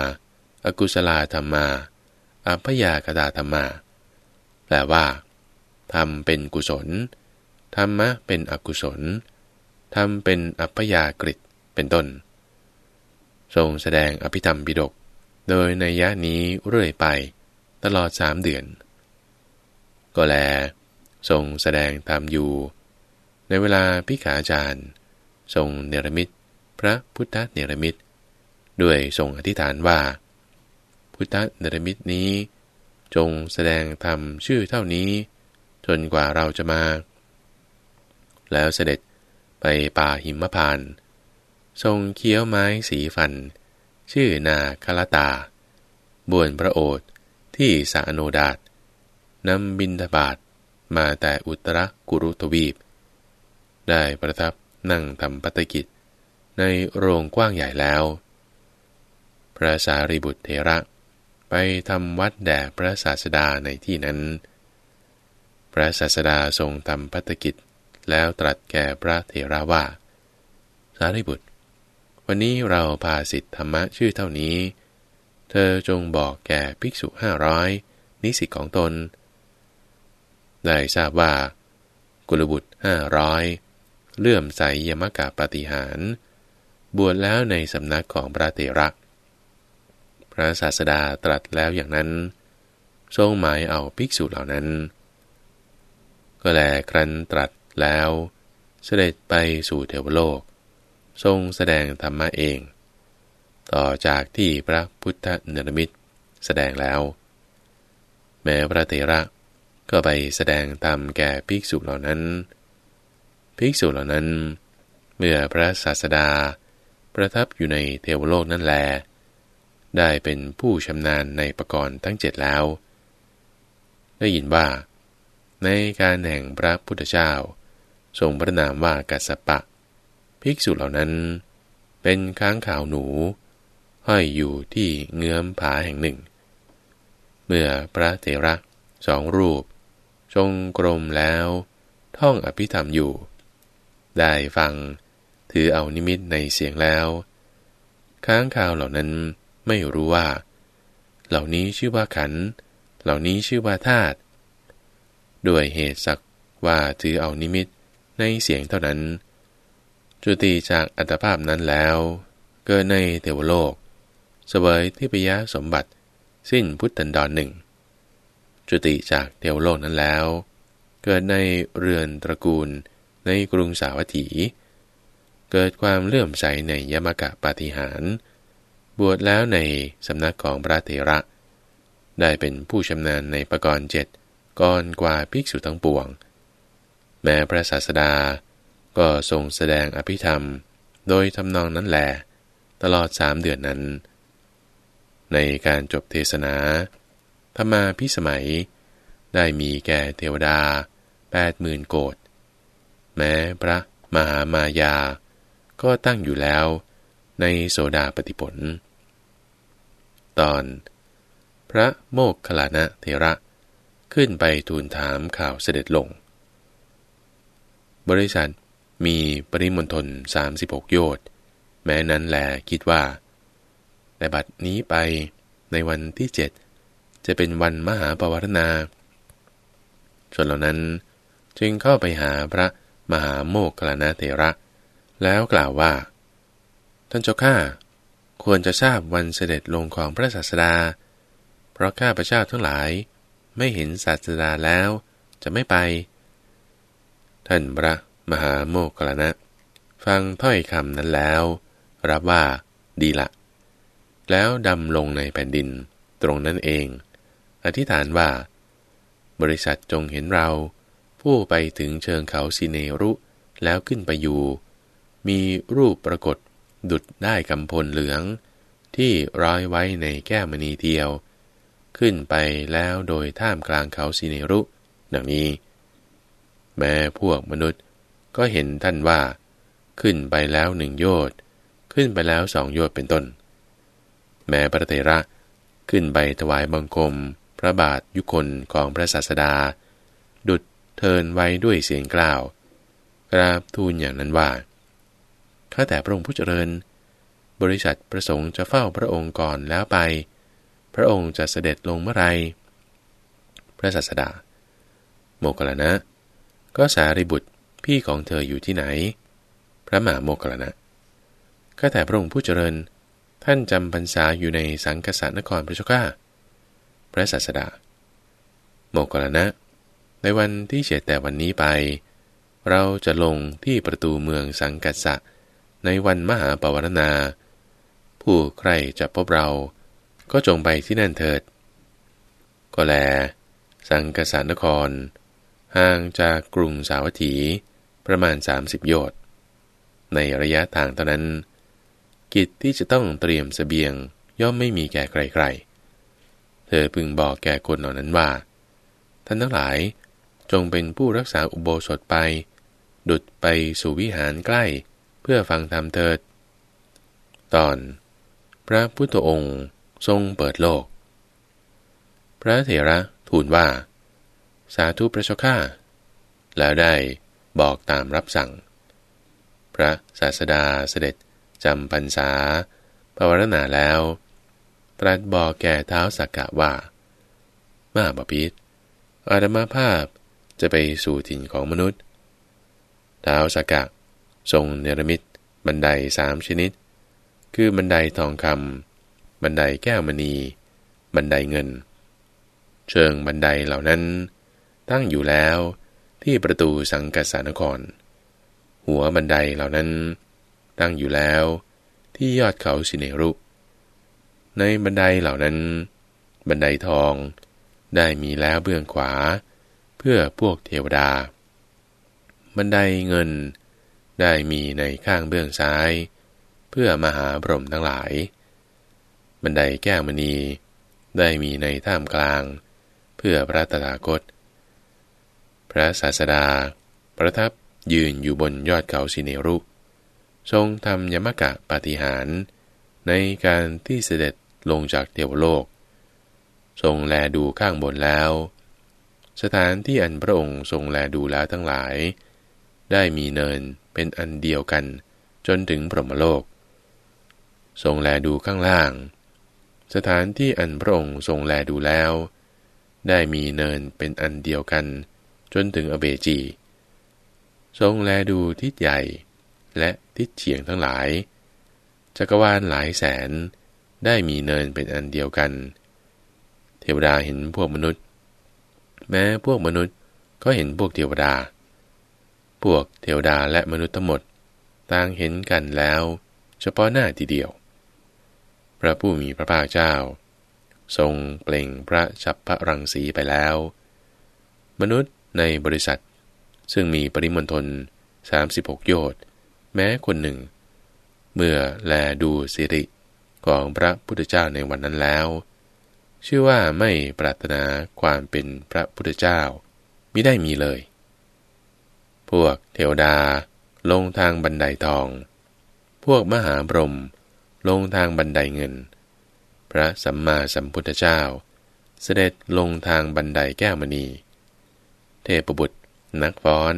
อกุศลธรรมา อัพยากตาธรรมา แปลว่าทำเป็นกุศล ธรรมะเป็นอกุศลทำเป็นอัพยากฤิ เป็นต้น ทรงแสดงอภิธรรมปิฎกโดยในยะนี้เรื่อยไปตลอดสามเดือน ก็แล ทรงแสดงธรรมอยู่ ในเวลาพิขาจารย์ ทรงเนรมิตพระพุทธเนรมิตด้วยทรงอธิษฐานว่า พุทธเนรมิตนี้ จงแสดงธรรมชื่อเท่านี้ จนกว่าเราจะมา แล้วเสด็จไปป่าหิมพาน ทรงเคี้ยวไม้สีฟัน ชื่อนาคลตา บวนพระโอษฐ์ที่สาโนดาตนำบินทบาทมาแต่อุตรกุรุทวีป ได้ประทับนั่งทำปฏิกิจ ในโรงกว้างใหญ่แล้ว พระสารีบุตรเทระ ไปทำวัดแด่พระศาสดาในที่นั้น พระศาสดาทรงทำพัฒกิจแล้วตรัสแก่พระเถระว่า สารีบุตร วันนี้เราพาสิทธธรรมะชื่อเท่านี้ เธอจงบอกแก่ภิกษุห้าร้อยนิสิตของตน ได้ทราบว่า กุลบุตรห้าร้อยเลื่อมใสยมกะปฏิหาร บวชแล้วในสำนักของพระเถระพระศาสดาตรัสแล้วอย่างนั้น ทรงหมายเอาภิกษุเหล่านั้น ก็แลครั้นตรัสแล้ว เสด็จไปสู่เทวโลก ทรงแสดงธรรมะเอง ต่อจากที่พระพุทธเนรมิตแสดงแล้ว แม้พระเถระก็ไปแสดงตามแก่ภิกษุเหล่านั้น ภิกษุเหล่านั้น เมื่อพระศาสดาประทับอยู่ในเทวโลกนั่นแล ได้เป็นผู้ชำนาญในประกรณ์ทั้งเจ็ดแล้ว ได้ยินว่า ในการแห่งพระพุทธเจ้า ทรงพระนามว่ากัสปะ ภิกษุเหล่านั้น เป็นค้างข่าวหนู ห้อยอยู่ที่เงื้อมผาแห่งหนึ่ง เมื่อพระเถระสองรูป ทรงกรมแล้ว ท่องอภิธรรมอยู่ ได้ฟังถือเอานิมิตในเสียงแล้ว ค้างข่าวเหล่านั้นไม่รู้ว่า เหล่านี้ชื่อว่าขัน เหล่านี้ชื่อว่าธาตุด้วยเหตุสักว่าถือเอานิมิตในเสียงเท่านั้น จุติจากอัตภาพนั้นแล้ว เกิดในเทวโลกเสวยที่ปยสมบัติ สิ้นพุทธันดรหนึ่งจุติจากเทวโลกนั้นแล้ว เกิดในเรือนตระกูลในกรุงสาวัตถี เกิดความเลื่อมใสในยมกะปาฏิหารบวชแล้วในสำนักของพระเถระ ได้เป็นผู้ชำนาญในประกรณ์เจ็ดก่อนกว่าภิกษุทั้งปวง แม้พระศาสดา ก็ทรงแสดงอภิธรรม โดยทำนองนั้นแหลตลอดสามเดือนนั้น ในการจบเทศนาธรรมาพิสมัย ได้มีแก่เทวดาแปดหมื่นโกดแม้พระมหามายา ก็ตั้งอยู่แล้วในโสดาปฏิผล ตอน พระโมกขลานะเทระ ขึ้นไปทูลถามข่าวเสด็จลง บริษัท มีปริมณฑล36 โยชน์แม้นั้นแลคิดว่าแต่บัดนี้ไปในวันที่เจ็ดจะเป็นวันมหาปวารณาชนเหล่านั้นจึงเข้าไปหาพระมหาโมกขลานะเทระ แล้วกล่าวว่า ท่านเจ้าข้าควรจะทราบวันเสด็จลงของพระศาสดา เพราะข้าพระเจ้าทั้งหลายไม่เห็นศาสดาแล้วจะไม่ไป ท่านพระ มหาโมกขลนะ ฟังถ้อยคำนั้นแล้ว รับว่าดีละ แล้วดำลงในแผ่นดินตรงนั้นเอง อธิษฐานว่า บริษัทจงเห็นเรา ผู้ไปถึงเชิงเขาสิเนรุแล้วขึ้นไปอยู่ มีรูปปรากฏดุดได้กำพลเหลือง ที่ร้อยไว้ในแก้มณีเทียว ขึ้นไปแล้วโดยท่ามกลางเขาสิเนรุ ดังนี้ แม้พวกมนุษย์ ก็เห็นท่านว่า ขึ้นไปแล้วหนึ่งโยชน์ขึ้นไปแล้วสองโยชน์เป็นต้น แม้พระเตระ ขึ้นไปถวายบังคม พระบาทยุคนของพระศาสดา ดุดเทินไว้ด้วยเสียงกล่าว กราบทูลอย่างนั้นว่าข้าแต่พระองค์ผู้เจริญ บริษัทประสงค์จะเฝ้าพระองค์ก่อนแล้วไป พระองค์จะเสด็จลงเมื่อไร พระศาสดา โมกขลนะ ก็สารีบุตร พี่ของเธออยู่ที่ไหน พระมหาโมกขลนะข้าแต่พระองค์ผู้เจริญ ท่านจำพรรษาอยู่ในสังกษานครพระเจ้าข้าพระศาสดา โมกขลนะ ในวันที่เฉดแต่วันนี้ไป เราจะลงที่ประตูเมืองสังกัสสะในวันมหาปวารณา ผู้ใครจะพบเรา ก็จงไปที่นั่นเถิด ก็แล สังกสานคร ห่างจากกรุงสาวัตถี ประมาณ 30 โยชน์ ในระยะทางเท่านั้น กิจที่จะต้องเตรียมสเสบียงย่อมไม่มีแก่ใครๆ เธอพึงบอกแก่คนเหล่านั้นว่า ท่านทั้งหลายจงเป็นผู้รักษาอุโบสถไป ดุดไปสู่วิหารใกล้เพื่อฟังธรรมเถิด ตอน พระพุทธองค์ทรงเปิดโลก พระเถระทูลว่า สาธุพระชก้าแล้วได้ บอกตามรับสั่ง พระศาสดาเสด็จจำพรรษาภาวนาแล้ว ตรัสบอกแก่เท้าสักกะว่า มาบพิษอาดมาภาพจะไปสู่ถิ่นของมนุษย์ เท้าสักกะ ทรงเนรมิตบันไดสามชนิด คือบันไดทองคำบันไดแก้วมณี บันไดเงิน เชิงบันไดเหล่านั้น ตั้งอยู่แล้ว ที่ประตูสังกัสานคร หัวบันไดเหล่านั้น ตั้งอยู่แล้วที่ยอดเขาสิเนรุ ในบันไดเหล่านั้น บันไดทองได้มีแล้วเบื้องขวา เพื่อพวกเทวดา บันไดเงินได้มีในข้างเบื้องซ้าย เพื่อมหาบรมทั้งหลาย บันไดแก้วมณีได้มีในท่ามกลาง เพื่อพระตถาคต พระศาสดา ประทับยืนอยู่บนยอดเขาสิเนรุทรงทำยมกะปาฏิหาร ในการที่เสด็จลงจากเทวโลก ทรงแลดูข้างบนแล้ว สถานที่อันพระองค์ทรงแลดูแล้วทั้งหลาย ได้มีเนินเป็นอันเดียวกันจนถึงพรหมโลก ทรงแลดูข้างล่าง สถานที่อันพระองค์ทรงแลดูแล้ว ได้มีเนินเป็นอันเดียวกัน จนถึงอเบจี ทรงแลดูทิศใหญ่และทิศเฉียงทั้งหลาย จักรวาลหลายแสนได้มีเนินเป็นอันเดียวกัน เทวดาเห็นพวกมนุษย์ แม้พวกมนุษย์ก็เห็นพวกเทวดา พวกเทวดาและมนุษย์ทั้งหมดต่างเห็นกันแล้ว เฉพาะหน้าทีเดียว พระผู้มีพระภาคเจ้า ทรงเปล่งพระชัพพระรังสีไปแล้ว มนุษย์ ในบริษัท ซึ่งมีปริมณฑล36 โยชน์แม้คนหนึ่ง เมื่อแลดูสิริของพระพุทธเจ้าในวันนั้นแล้ว ชื่อว่าไม่ปรารถนาความเป็นพระพุทธเจ้าไม่ได้มีเลย พวกเทวดาลงทางบันไดทอง พวกมหาบรมลงทางบันไดเงิน พระสัมมาสัมพุทธเจ้า เสด็จลงทางบันไดแก้วมณี เทพบุตร นักฟ้อน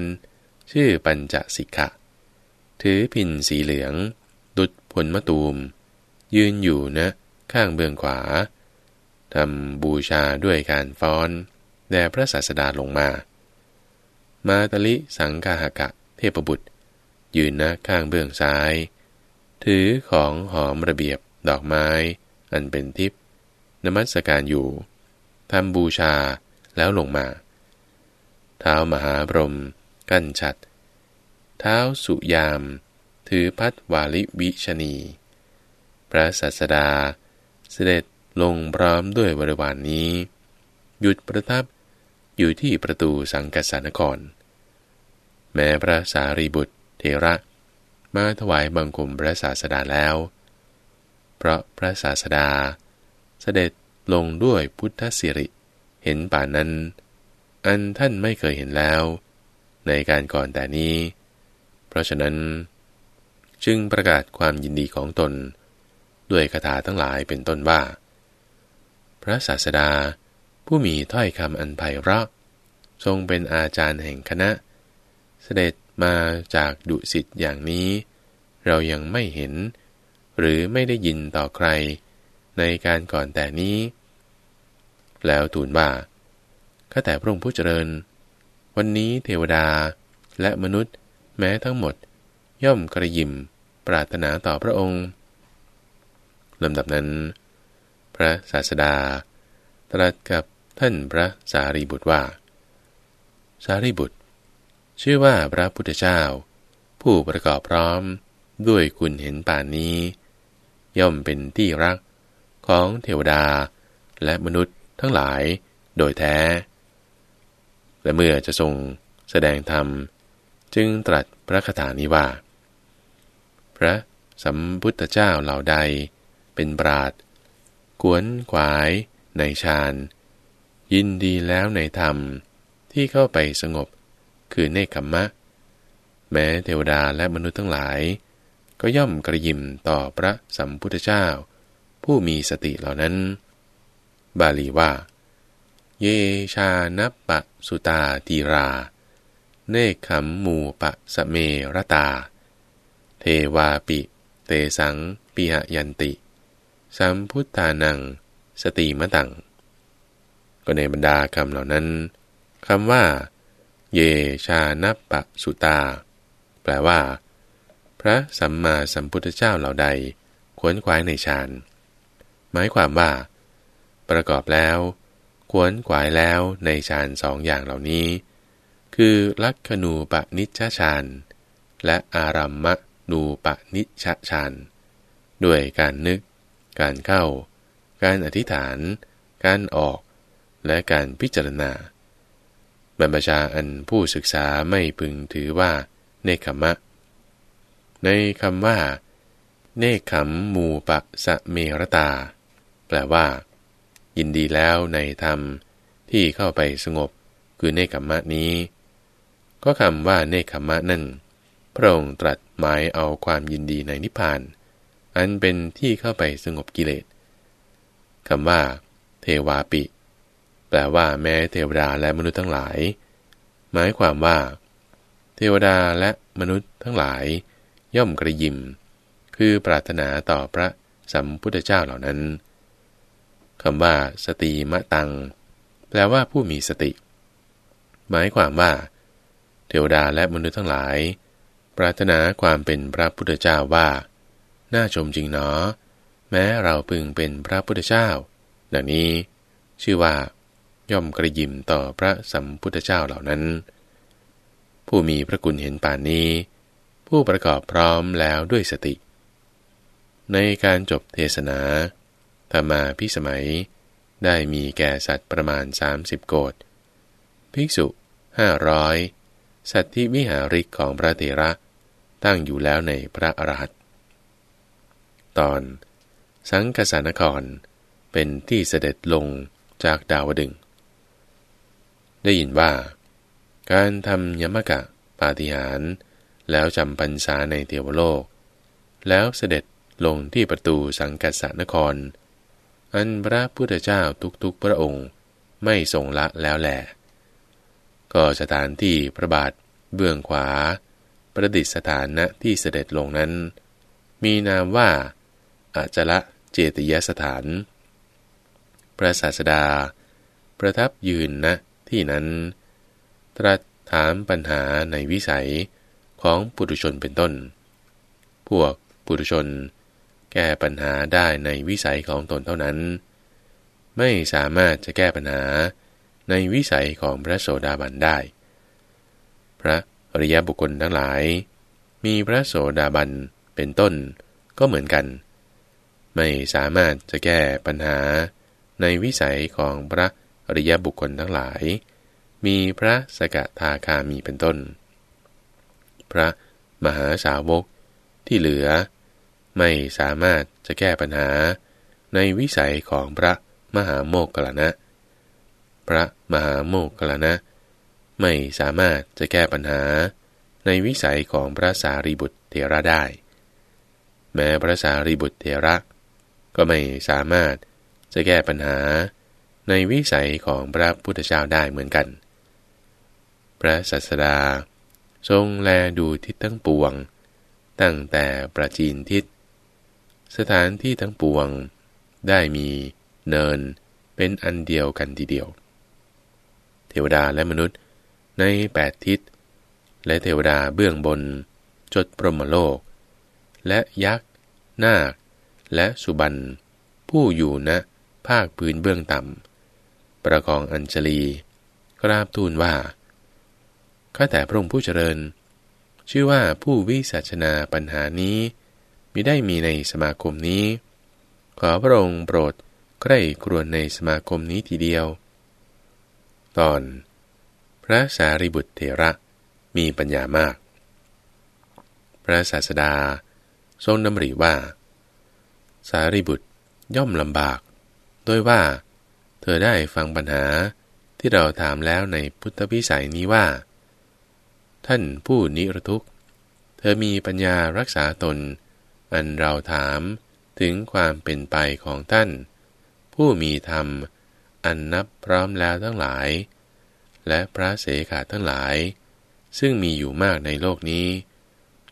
ชื่อปัญจสิกขะ ถือพินสีเหลือง ดุดผลมะตูม ยืนอยู่นะ ข้างเบื้องขวา ทำบูชาด้วยการฟ้อนแด่พระศาสดาลงมา มาตลิสังกาหกะ เทพบุตร ยืนนะข้างเบื้องซ้าย ถือของหอมระเบียบดอกไม้ อันเป็นทิพนมัสการอยู่ทำบูชาแล้วลงมา เท้ามหาบรม กั้นชัด เท้าสุยาม ถือพัดวาลิวิชนี พระศาสดา เสด็จลงพร้อมด้วยบริวารนนี้ หยุดประทับอยู่ที่ประตูสังกสานคร แม้พระสารีบุตรเทระ มาถวายบังคมพระศาสดาแล้ว เพราะพระศาสดา เสด็จลงด้วยพุทธสิริ เห็นป่านั้น อันท่านไม่เคยเห็นแล้ว ในการก่อนแต่นี้ เพราะฉะนั้น จึงประกาศความยินดีของตน ด้วยคาถาทั้งหลายเป็นต้นว่า พระศาสดาผู้มีถ้อยคำอันไพเราะ ทรงเป็นอาจารย์แห่งคณะ เสด็จมาจากดุสิตอย่างนี้ เรายังไม่เห็น หรือไม่ได้ยินต่อใคร ในการก่อนแต่นี้ แล้วทูลว่า ข้าแต่พระองค์ผู้เจริญ วันนี้เทวดาและมนุษย์แม้ทั้งหมด ย่อมกระยิมปรารถนาต่อพระองค์ลำดับนั้น พระศาสดา ตรัสกับท่านพระสารีบุตรว่า สารีบุตร ชื่อว่าพระพุทธเจ้า ผู้ประกอบพร้อมด้วยคุณเห็นป่านนี้ ย่อมเป็นที่รักของเทวดาและมนุษย์ทั้งหลายโดยแท้ และเมื่อจะทรงแสดงธรรม จึงตรัสพระคาถานี้ว่า พระสัมพุทธเจ้าเหล่าใด เป็นปราดกวนขวายในฌานยินดีแล้วในธรรมที่เข้าไปสงบคือเนคขมมะ แม้เทวดาและมนุษย์ทั้งหลาย ก็ย่อมกระยิมต่อพระสัมพุทธเจ้า ผู้มีสติเหล่านั้น บาลีว่า เยชานัปปะสุตาตีรา เนคขมมูปะสเมรตา เทวาปิ เตสังปิหยันติ สัมพุทธานัง สติมะตัง ก็ในบรรดาคำเหล่านั้นคำว่า เยชานัปปะสุตา แปลว่า พระสัมมาสัมพุทธเจ้าเหล่าใดขวนขวายในฌาน หมายความว่า ประกอบแล้ว ขวนขวายแล้วในฌานสองอย่างเหล่านี้ คือลักขณูปนิชฌานและอารัมมณูปนิชฌานด้วยการนึก การเข้า การอธิษฐาน การออก และการพิจารณา บรรพชาอันผู้ศึกษาไม่พึงถือว่าเนคขมะ ในคำว่า เนคขมมูปะสะเมรตา แปลว่า ยินดีแล้วในธรรมที่เข้าไปสงบคือเนคขมะนี้ ก็คำว่าเนคขมะนั่น พระองค์ตรัสหมายเอาความยินดีในนิพพาน อันเป็นที่เข้าไปสงบกิเลสคำว่า เทวาปิ แปลว่าแม้เทวดาและมนุษย์ทั้งหลาย หมายความว่า เทวดาและมนุษย์ทั้งหลาย ย่อมกระยิม คือปรารถนาต่อพระสัมพุทธเจ้าเหล่านั้น คำว่า สติมะตัง แปลว่าผู้มีสติ หมายความว่า เทวดาและมนุษย์ทั้งหลาย ปรารถนาความเป็นพระพุทธเจ้าว่า น่าชมจริงเนาะแม้เราพึงเป็นพระพุทธเจ้า ดังนี้ ชื่อว่า ย่อมกระยิมต่อพระสัมพุทธเจ้าเหล่านั้น ผู้มีพระกุณเห็นป่านนี้ ผู้ประกอบพร้อมแล้วด้วยสติ ในการจบเทศนา ธรรมาพิสมัย ได้มีแก่สัตว์ประมาณ 30 โกดภิกษุห้าร้อยสัตว์ที่วิหาริกของพระเถระ ตั้งอยู่แล้วในพระอรหัตตอน สังกสานคร เป็นที่เสด็จลงจากดาวดึง ได้ยินว่า การทำยมกะปาฏิหาร แล้วจำพรรษาในเทวโลก แล้วเสด็จลงที่ประตูสังกัสานคร อันพระพุทธเจ้าทุกๆพระองค์ไม่ทรงละแล้วแหลก็สถานที่พระบาทเบื้องขวา ประดิษฐานณที่เสด็จลงนั้น มีนามว่าอาจละเจติยสถาน พระศาสดา ประทับยืนณนะที่นั้น ตรัสถามปัญหาในวิสัยของปุถุชนเป็นต้น พวกปุถุชน แก้ปัญหาได้ในวิสัยของตนเท่านั้น ไม่สามารถจะแก้ปัญหาในวิสัยของพระโสดาบันได้ พระอริยบุคคลทั้งหลาย มีพระโสดาบันเป็นต้นก็เหมือนกัน ไม่สามารถจะแก้ปัญหาในวิสัยของพระอริยบุคคลทั้งหลาย มีพระสกทาคามีเป็นต้น พระมหาสาวกที่เหลือ ไม่สามารถจะแก้ปัญหา ในวิสัยของพระมหาโมกขลานะ พระมหาโมกขลานะ ไม่สามารถจะแก้ปัญหา ในวิสัยของพระสารีบุตรเทระได้ แม้พระสารีบุตรเทระ ก็ไม่สามารถจะแก้ปัญหา ในวิสัยของพระพุทธเจ้าได้เหมือนกัน พระสัสดาทรงแลดูทิศทั้งปวง ตั้งแต่ประจีนทิศ สถานที่ทั้งปวง ได้มีเนินเป็นอันเดียวกันทีเดียว เทวดาและมนุษย์ในแปดทิศ และเทวดาเบื้องบน จดพรหมโลก และยักษ์ นาค และสุบัน ผู้อยู่ณนะภาคพื้นเบื้องต่ำ ประกองอัญชลีกราบทูลว่าข้าแต่พระองค์ผู้เจริญ ชื่อว่าผู้วิสัชนาปัญหานี้ มิได้มีในสมาคมนี้ ขอพระองค์โปรดใกล้ครวนในสมาคมนี้ทีเดียว ตอน พระสารีบุตรเถระมีปัญญามาก พระศาสดา ทรงดำริว่า สารีบุตรย่อมลำบากโดยว่า เธอได้ฟังปัญหาที่เราถามแล้วในพุทธพิสัยนี้ว่า ท่านผู้นิรทุกข์ เธอมีปัญญารักษาตน อันเราถามถึงความเป็นไปของท่าน ผู้มีธรรม อันนับพร้อมแล้วทั้งหลาย และพระเสขาทั้งหลาย ซึ่งมีอยู่มากในโลกนี้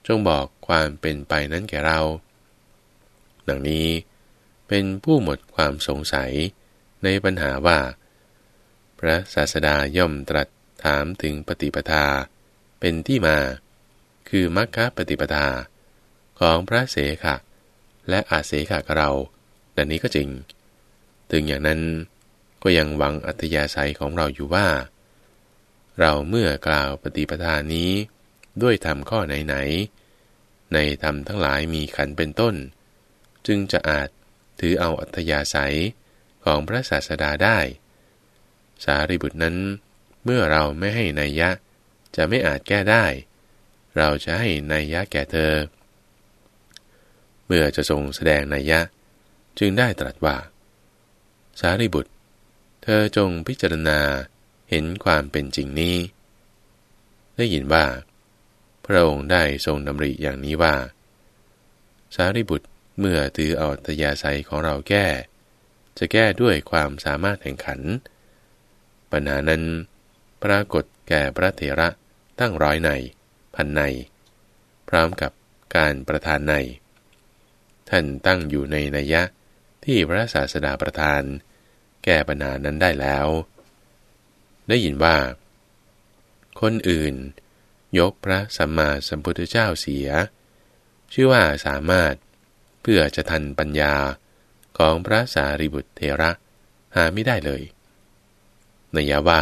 จงบอกความเป็นไปนั้นแก่เรา ดังนี้เป็นผู้หมดความสงสัยในปัญหาว่า พระศาสดาย่อมตรัสถามถึงปฏิปทา เป็นที่มา คือมรรคปฏิปทา ของพระเสขะ และอาเสขะกเราดังนี้ก็จริง ถึงอย่างนั้นก็ยังหวังอัตยาศัยของเราอยู่ว่า เราเมื่อกล่าวปฏิปทานี้ ด้วยธรรมข้อไหนๆในธรรมทั้งหลายมีขันเป็นต้น จึงจะอาจถือเอาอัธยาศัยของพระศาสดาได้ สารีบุตรนั้น เมื่อเราไม่ให้นัยยะจะไม่อาจแก้ได้ เราจะให้นัยยะแก่เธอ มื่อจะทรงแสดงนัยยะ จึงได้ตรัสว่า สารีบุตร เธอจงพิจารณาเห็นความเป็นจริงนี้ ได้ยินว่า พระองค์ได้ทรงดำริอย่างนี้ว่า สารีบุตรเมื่อถือเอาตยาศัยของเราแก้ จะแก้ด้วยความสามารถแห่งขัน ปัญหานั้นปรากฏแก่พระเถระตั้งร้อยใน พันใน พร้อมกับการประทานใน ท่านตั้งอยู่ในนัยยะที่พระศาสดาประทาน แก้ปัญหานั้นได้แล้ว ได้ยินว่า คนอื่น ยกพระสัมมาสัมพุทธเจ้าเสีย ชื่อว่าสามารถเพื่อจะทันปัญญาของพระสารีบุตรเทระหาไม่ได้เลยนัยว่า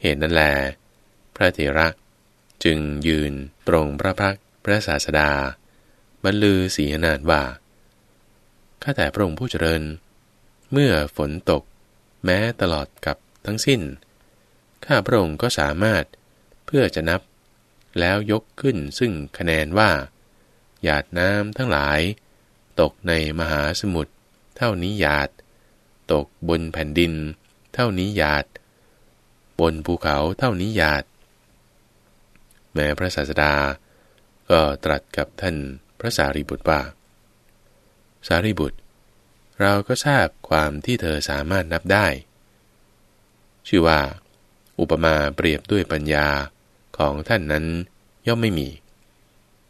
เหตุนั้นแล พระเถระจึงยืนตรงพระพักพระศาสดา บรรลือสีนานว่าข้าแต่พระองค์ผู้เจริญ เมื่อฝนตก แม้ตลอดกับทั้งสิ้น ข้าพระองค์ก็สามารถเพื่อจะนับ แล้วยกขึ้นซึ่งคะแนนว่า หยาดน้ำทั้งหลาย ตกในมหาสมุทรเท่านี้หยาด ตกบนแผ่นดิน เท่านี้หยาด บนภูเขาเท่านี้หยาด แม้พระศาสดา ก็ตรัสกับท่าน พระสารีบุตรว่า สารีบุตร เราก็ทราบความที่เธอสามารถนับได้ ชื่อว่า อุปมาเปรียบด้วยปัญญาของท่านนั้นย่อมไม่มี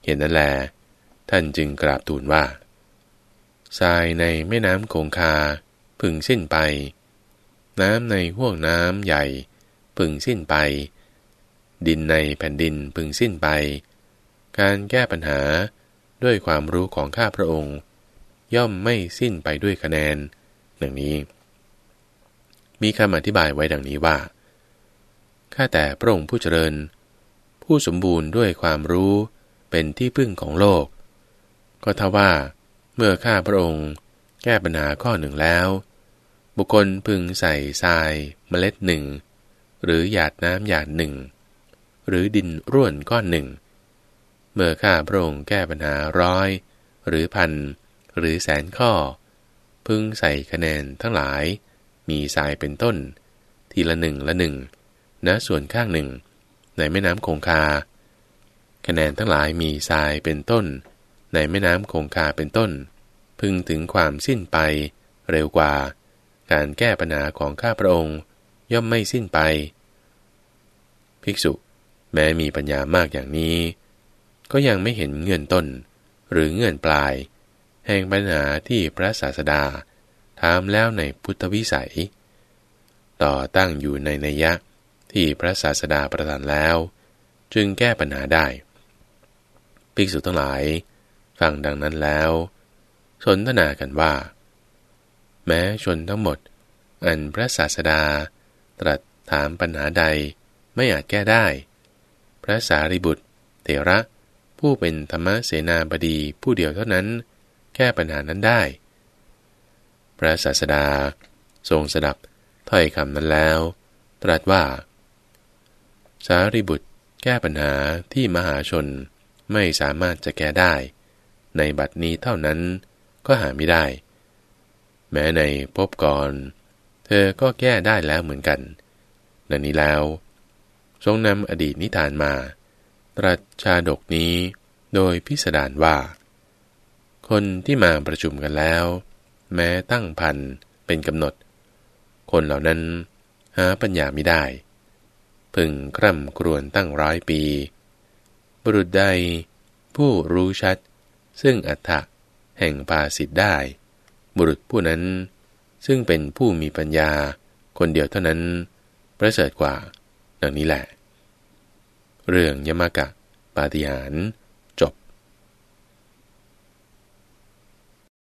เห็นนั่นแล ท่านจึงกราบทูลว่าทรายในแม่น้ำคงคาพึ่งสิ้นไป น้ำในห่วงน้ำใหญ่ พึ่งสิ้นไป ดินในแผ่นดินพึ่งสิ้นไป การแก้ปัญหา ด้วยความรู้ของข้าพระองค์ ย่อมไม่สิ้นไปด้วยคะแนนดังนี้ มีคำอธิบายไว้ดังนี้ว่า ข้าแต่พระองค์ผู้เจริญ ผู้สมบูรณ์ด้วยความรู้เป็นที่พึ่งของโลก ก็ทว่า เมื่อข้าพระองค์แก้ปัญหาข้อหนึ่งแล้ว บุคคลพึงใส่ทรายเมล็ดหนึ่ง หรือหยาดน้ำหยาดหนึ่ง หรือดินร่วนก้อนหนึ่ง เมื่อข้าพระองค์แก้ปัญหาร้อย หรือพัน หรือแสนข้อ พึงใส่คะแนนทั้งหลาย มีทรายเป็นต้น ทีละหนึ่งละหนึ่งณส่วนข้างหนึ่ง ในแม่น้ำคงคา คะแนนทั้งหลายมีทรายเป็นต้น ในแม่น้ำคงคาเป็นต้น พึงถึงความสิ้นไป เร็วกว่า การแก้ปัญหาของข้าพระองค์ ย่อมไม่สิ้นไป ภิกษุ แม้มีปัญญามากอย่างนี้ ก็ยังไม่เห็นเงื่อนต้น หรือเงื่อนปลาย แห่งปัญหาที่พระศาสดาถามแล้วในพุทธวิสัย ต่อตั้งอยู่ในนัยยะที่พระศาสดาประทานแล้ว จึงแก้ปัญหาได้ ภิกษุทั้งหลาย ฟังดังนั้นแล้ว สนทนากันว่า แม้ชนทั้งหมด อันพระศาสดา ตรัสถามปัญหาใดไม่อาจแก้ได้ พระสารีบุตร เถระ ผู้เป็นธรรมเสนาบดีผู้เดียวเท่านั้น แก้ปัญหานั้นได้ พระศาสดา ทรงสดับถ้อยคำนั้นแล้ว ตรัสว่า สารีบุตรแก้ปัญหาที่มหาชนไม่สามารถจะแก้ได้ ในบัดนี้เท่านั้นก็หาไม่ได้ แม้ในพบก่อน เธอก็แก้ได้แล้วเหมือนกัน ดังนี้แล้ว ทรงนำอดีตนิทานมา ตรัสชาดกนี้โดยพิสดารว่า คนที่มาประชุมกันแล้ว แม้ตั้งพันเป็นกำหนด คนเหล่านั้นหาปัญญาไม่ได้ พึงคร่ำครวญตั้งร้อยปี บุรุษใดผู้รู้ชัด ซึ่งอัฏฐะแห่งปาสิทธ์ได้ บุรุษผู้นั้น ซึ่งเป็นผู้มีปัญญาคนเดียวเท่านั้น ประเสริฐกว่า ดังนี้แหละ เรื่องยมกะ ปาฏิหาร